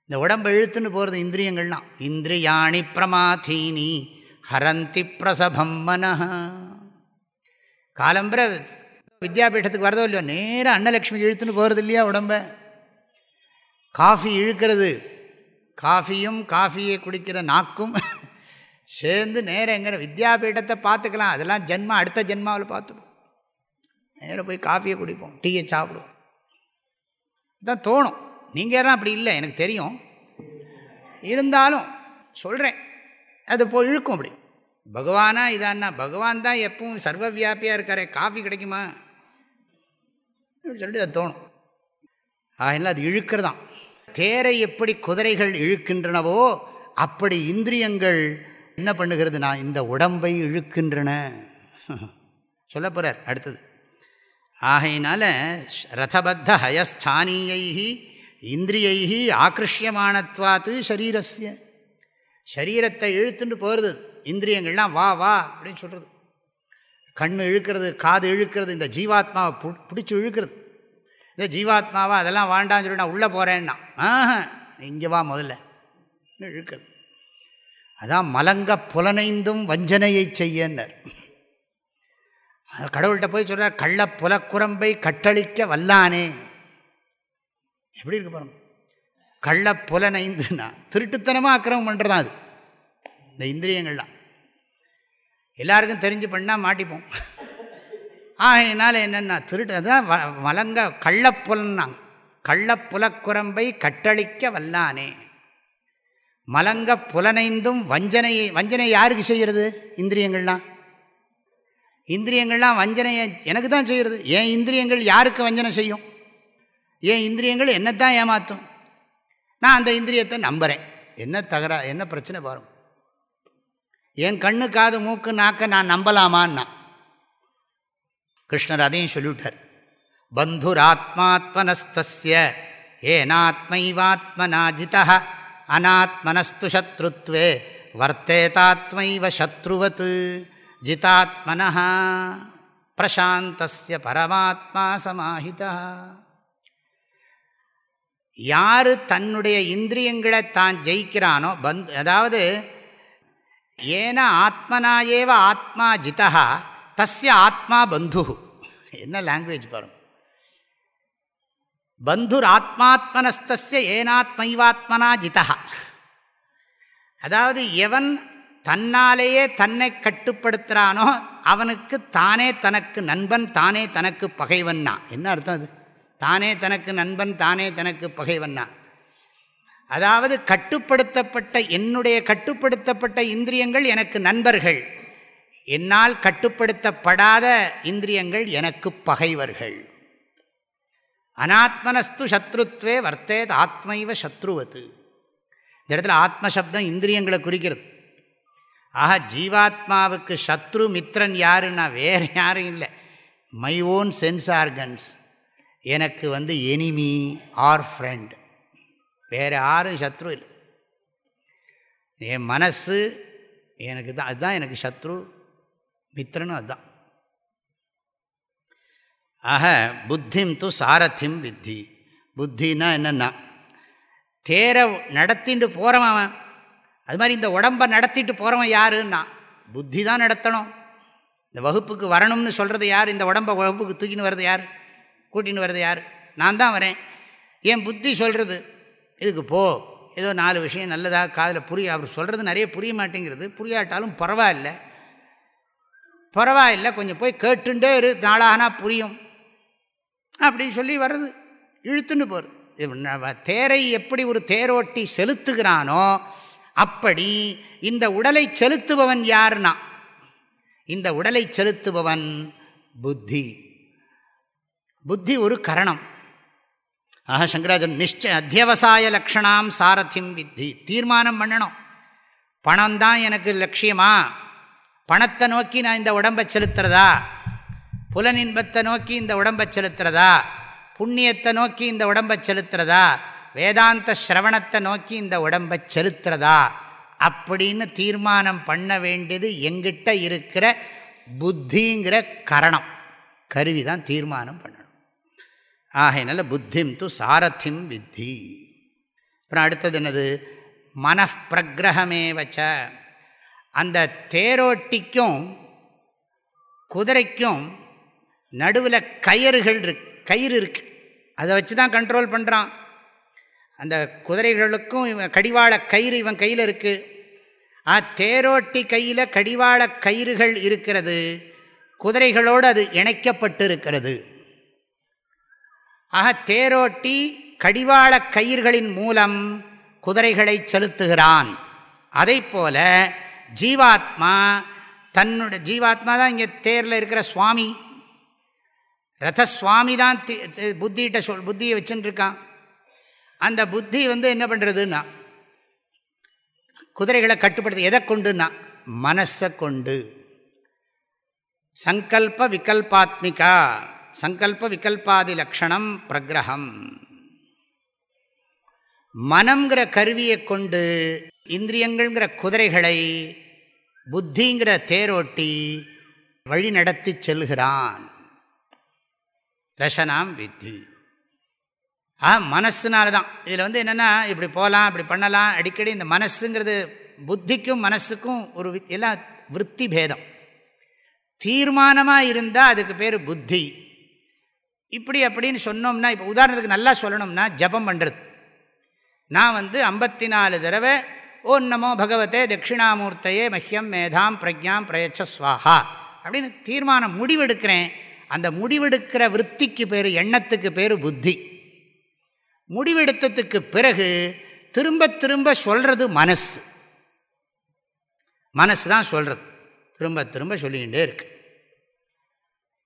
இந்த உடம்பை இழுத்துன்னு போகிறது இந்திரியங்கள்லாம் இந்திரியாணி பிரமாதீனி ஹரந்தி பிரசபம் மனஹ. காலம்புற வித்யாபீட்டத்துக்கு வரதோ இல்லையோ நேராக அன்னலக்ஷ்மி இழுத்துன்னு போகிறது இல்லையா உடம்ப? காஃபி இழுக்கிறது. காஃபியும் காஃபியை குடிக்கிற நாக்கும் சேர்ந்து நேரம் எங்கே வித்யாபீட்டத்தை பார்த்துக்கலாம். அதெல்லாம் ஜென்மா அடுத்த ஜென்மாவில் பார்த்துப்போம். நேராக போய் காஃபியை குடிப்போம் டீயை சாப்பிடுவோம். தான் தோணும். நீங்கள் யாரும் அப்படி இல்லை எனக்கு தெரியும். இருந்தாலும் சொல்கிறேன் அது போய் இழுக்கும் அப்படி. பகவானா இதான்னா பகவான் தான் எப்பவும் சர்வ வியாபியாக இருக்காரே காஃபி கிடைக்குமா? சொல்லிட்டு அது தோணும். ஆகினால அது இழுக்கிறதான் தேரை எப்படி குதிரைகள் இழுக்கின்றனவோ அப்படி இந்திரியங்கள் என்ன பண்ணுகிறது? நான் இந்த உடம்பை இழுக்கின்றன. சொல்ல போகிறார் அடுத்தது. ஆகையினால ரதபத்த ஹயஸ்தானியை இந்திரியை ஆக்கிருஷ்யமானத்வாத்து ஷரீரஸ்ய. சரீரத்தை இழுத்துட்டு போகிறது இந்திரியங்கள்லாம் வா வா அப்படின்னு சொல்கிறது கண் இழுக்கிறது காது இழுக்கிறது இந்த ஜீவாத்மாவை பு பிடிச்சி இழுக்கிறது. இந்த ஜீவாத்மாவை அதெல்லாம் வாண்டான்னு சொல்லி நான் உள்ளே போகிறேன்னா ஆஹ இங்கே வா முதல்ல இழுக்கிறது. அதான் மலங்க புலனைந்தும் வஞ்சனையை செய்யன்னர். கடவுள்கிட்ட போய் சொல்கிறார் கள்ள புலக்குரம்பை கட்டளிக்க வல்லானே. எப்படி இருக்கு பாருங்க. கள்ள புலனைந்துன்னா திருட்டுத்தனமாக அக்கிரமம் பண்ணுறதான் அது. இந்த இந்திரியங்கள்லாம். எல்லாருக்கும் தெரிஞ்சு பண்ணால் மாட்டிப்போம். ஆகையினால என்னென்னா திருட்டு அதான் வ மலங்க கள்ளப்புலன்னாங்க கள்ளப்புலக்குரம்பை கட்டளிக்க வல்லானே. மலங்க புலனைந்தும் வஞ்சனையை வஞ்சனை யாருக்கு செய்கிறது இந்திரியங்கள்லாம். இந்திரியங்கள்லாம் வஞ்சனையை எனக்கு தான் செய்கிறது. ஏன் இந்திரியங்கள் யாருக்கு வஞ்சனை செய்யும்? ஏன் இந்திரியங்கள் என்னத்தான் ஏமாற்றும் நான் அந்த இந்திரியத்தை நம்புகிறேன் என்ன தகரா என்ன பிரச்சனை வரும்? என் கண்ணு காது மூக்கு நாக்க நான் நம்பலாமான்னா? கிருஷ்ணர் அதையும் சொல்லிவிட்டார். பந்துராத்மாத்மனஸ்திய ஏனாத்மைவாத்மனா ஜிதா அநாத்மனஸ்து சத்ருத்வே வர்த்தேதாத்மைவ சத்ருவத்து ஜிதாத்மனா பிரசாந்தஸ்ய பரமாத்மா சமாஹிதா யார் தன்னுடைய இந்திரியங்களை தான் ஜெயிக்கிறானோ பந்த் அதாவது ஏன ஆத்மனாயேவ ஆத்மா ஜிதா தஸ்ய ஆத்மா பந்து என்ன லாங்குவேஜ் பாருங்க. பந்துர் ஆத்மாத்மனஸ்தஸ்ய ஏனாத்மைவாத்மனா ஜிதா அதாவது எவன் தன்னாலேயே தன்னை கட்டுப்படுத்துகிறானோ அவனுக்கு தானே தனக்கு நண்பன் தானே தனக்கு பகைவன்னா. என்ன அர்த்தம் அது? தானே தனக்கு நண்பன் தானே தனக்கு பகைவன்னா. அதாவது கட்டுப்படுத்தப்பட்ட என்னுடைய கட்டுப்படுத்தப்பட்ட இந்திரியங்கள் எனக்கு நண்பர்கள். என்னால் கட்டுப்படுத்தப்படாத இந்திரியங்கள் எனக்கு பகைவர்கள். அனாத்மனஸ்து சத்ருத்வே வர்த்தேத் ஆத்மைவ சத்ருவது. இந்த இடத்துல ஆத்மசப்தம் இந்திரியங்களை குறிக்கிறது. ஆக ஜீவாத்மாவுக்கு சத்ரு மித்ரன் யாருன்னா வேறு யாரும் இல்லை. மை ஓன் சென்ஸ் ஆர்கன்ஸ் எனக்கு வந்து எனிமி ஆர் ஃப்ரெண்ட் வேறு யாரும் சத்ரு இல்லை. என் மனசு எனக்கு தான் அதுதான் எனக்கு சத்ரு மித்ரனும் அதுதான். ஆக புத்திம் து சாரத்தியம் வித்தி. புத்தின்னா என்னென்னா தேரை நடத்திட்டு போகிறவன் அது மாதிரி இந்த உடம்பை நடத்திட்டு போகிறவன் யாருன்னா புத்தி தான் நடத்தணும். இந்த வகுப்புக்கு வரணும்னு சொல்கிறது யார்? இந்த உடம்பை வகுப்புக்கு தூக்கின்னு வர்றது யார்? கூட்டின்னு வர்றது யார்? நான் தான் வரேன். என் புத்தி சொல்கிறது இதுக்கு போ. ஏதோ நாலு விஷயம் நல்லதாக காதில் புரிய. அவர் சொல்கிறது நிறைய புரிய மாட்டேங்கிறது. புரியாட்டாலும் பரவாயில்ல. பரவாயில்ல. கொஞ்சம் போய் கேட்டுண்டே இரு. நாளாகனா புரியும். அப்படின்னு சொல்லி வர்றது. இழுத்துன்னு போகிறது தேரை எப்படி ஒரு தேரோட்டி செலுத்துகிறானோ அப்படி இந்த உடலை செலுத்துபவன் யார்னா? இந்த உடலை செலுத்துபவன் புத்தி. புத்தி ஒரு கரணம். ஆஹா சங்கராஜன் நிச்சய அத்தியவசாய லக்ஷணாம் சாரதிம் வித்தி. தீர்மானம் பண்ணணும். பணம் தான் எனக்கு லட்சியமா? பணத்தை நோக்கி நான் இந்த உடம்பை செலுத்துறதா? புலனின்பத்தை நோக்கி இந்த உடம்பை செலுத்துறதா? புண்ணியத்தை நோக்கி இந்த உடம்பை செலுத்துறதா? வேதாந்த சிரவணத்தை நோக்கி இந்த உடம்பை செலுத்துறதா? அப்படின்னு தீர்மானம் பண்ண வேண்டியது எங்கிட்ட இருக்கிற புத்திங்கிற கரணம். கருவி தான் தீர்மானம் பண்ணணும். ஆகையினால புத்திம் து சாரத்திம் வித்தி. அப்புறம் அடுத்தது என்னது? மனப்பிரகிரகமே வச்ச அந்த தேரோட்டிக்கும் குதிரைக்கும் நடுவில் கயிறுகள் இருக்கு கயிறு இருக்கு. அதை வச்சு தான் கண்ட்ரோல் பண்ணுறான் அந்த குதிரைகளுக்கும் இவன் கடிவாள கயிறு இவன் கையில் இருக்குது ஆ தேரோட்டி கையில் கடிவாள கயிறுகள் இருக்கிறது. குதிரைகளோடு அது இணைக்கப்பட்டு இருக்கிறது ஆக தேரோட்டி கடிவாள கயிர்களின் மூலம் குதிரைகளை செலுத்துகிறான். அதை போல ஜீவாத்மா தன்னுடைய ஜீவாத்மா தான் இங்கே தேரில் இருக்கிற சுவாமி. ரதசுவாமி தான் புத்திகிட்ட சொல் புத்தியை வச்சுட்டுருக்கான் அந்த புத்தி வந்து என்ன பண்ணுறதுன்னா குதிரைகளை கட்டுப்படுத்த எதை கொண்டுன்னா மனசை கொண்டு. சங்கல்ப விகல்பாத்மிகா சங்கல்ப விகல்பாதி லக்ஷணம் பிரகிரகம். மனம்ங்கிற கருவியை கொண்டு இந்திரியங்கள்ங்கிற குதிரைகளை புத்திங்கிற தேரோட்டி வழி நடத்தி செல்கிறான் ரசனாம் வித்தி. ஆ மனசுனால தான் இதில் வந்து என்னென்னா இப்படி போகலாம் இப்படி பண்ணலாம் அடிக்கடி இந்த மனசுங்கிறது புத்திக்கும் மனசுக்கும் ஒரு எல்லாம் விற்பி பேதம். தீர்மானமாக இருந்தால் அதுக்கு பேர் புத்தி. இப்படி அப்படின்னு சொன்னோம்னா இப்போ உதாரணத்துக்கு நல்லா சொல்லணும்னா ஜபம் பண்ணுறது நான் வந்து ஐம்பத்தி நாலு தடவை ஓ நமோ பகவத்தே தட்சிணாமூர்த்தையே மஹ்யம் மேதாம் பிரஜாம் பிரயச்ச ஸ்வாஹா அப்படின்னு தீர்மானம் முடிவெடுக்கிறேன். அந்த முடிவெடுக்கிற விற்பிக்கு பேர் எண்ணத்துக்கு பேர் புத்தி. முடிவெடுத்ததுக்கு பிறகு திரும்ப திரும்ப சொல்கிறது மனசு. மனசு தான் சொல்கிறது திரும்ப திரும்ப சொல்லிக்கிட்டே இருக்கு.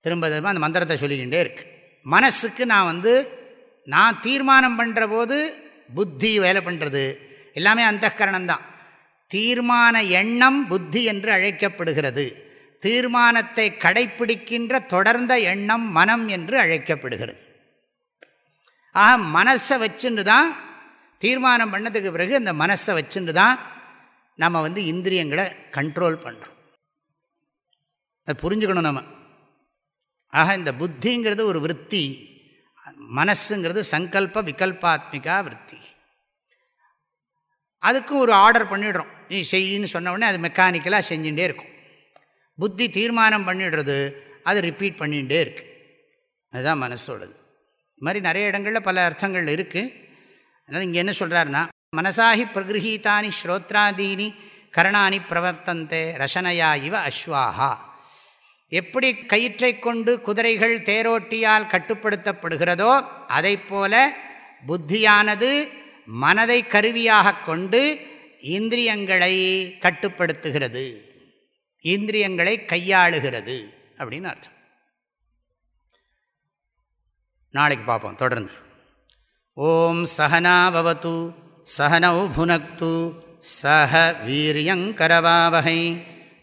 திரும்ப திரும்ப அந்த மந்திரத்தை சொல்லிக்கிட்டே இருக்கு. மனசுக்கு நான் வந்து நான் தீர்மானம் பண்ணுற போது புத்தி வேலை பண்ணுறது எல்லாமே அந்தகரணம்தான் தீர்மான எண்ணம் புத்தி என்று அழைக்கப்படுகிறது. தீர்மானத்தை கடைப்பிடிக்கின்ற தொடர்ந்த எண்ணம் மனம் என்று அழைக்கப்படுகிறது. ஆக மனசை வச்சுன்னு தான் தீர்மானம் பண்ணதுக்கு பிறகு அந்த மனசை வச்சுன்னு தான் நம்ம வந்து இந்திரியங்களை கண்ட்ரோல் பண்ணுறோம் அது புரிஞ்சுக்கணும் நம்ம. ஆக இந்த புத்திங்கிறது ஒரு விற்பி மனசுங்கிறது சங்கல்ப விகல்பாத்மிகா விற்பி. அதுக்கும் ஒரு ஆர்டர் பண்ணிடுறோம். நீ செய்யின்னு சொன்ன உடனே அது மெக்கானிக்கலாக செஞ்சுட்டே இருக்கும். புத்தி தீர்மானம் பண்ணிடுறது அது ரிப்பீட் பண்ணிகிட்டே இருக்கு. அதுதான் மனசோடது. இது மாதிரி நிறைய இடங்களில் பல அர்த்தங்கள் இருக்குது அதனால் இங்கே என்ன சொல்கிறாருன்னா மனசாகி பிரகிருஹீதானி ஸ்ரோத்ராதீனி கரணானி பிரவர்த்தந்தே ரசனையா இவ அஸ்வாகா எப்படி கயிற்றை கொண்டு குதிரைகள் தேரோட்டியால் கட்டுப்படுத்தப்படுகிறதோ அதை போல புத்தியானது மனதை கருவியாக கொண்டு இந்திரியங்களை கட்டுப்படுத்துகிறது. இந்திரியங்களை கையாளுகிறது அப்படின்னு அர்த்தம். நாளைக்கு பார்ப்போம் தொடர்ந்து. ஓம் சகனாபவத்து சகனௌ புனக்து சஹ வீரியங்கரவாவகை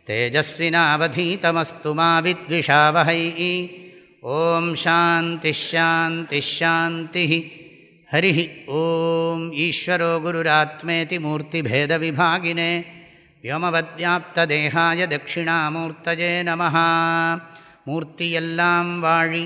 தேஜஸ்வினாவதீதமஸ்து மா வித்விஷாவகை. ஓம் சாந்திஷாந்திஷாந்தி ஹரி ஓம் ஈஸ்வரோ குருராத்மேதி மூர்த்திபேதவிபாகினே வோமவத்யாப்தேகாய தட்சிணாமூர்த்தஜே நம மூர்த்தியெல்லாம் வாழி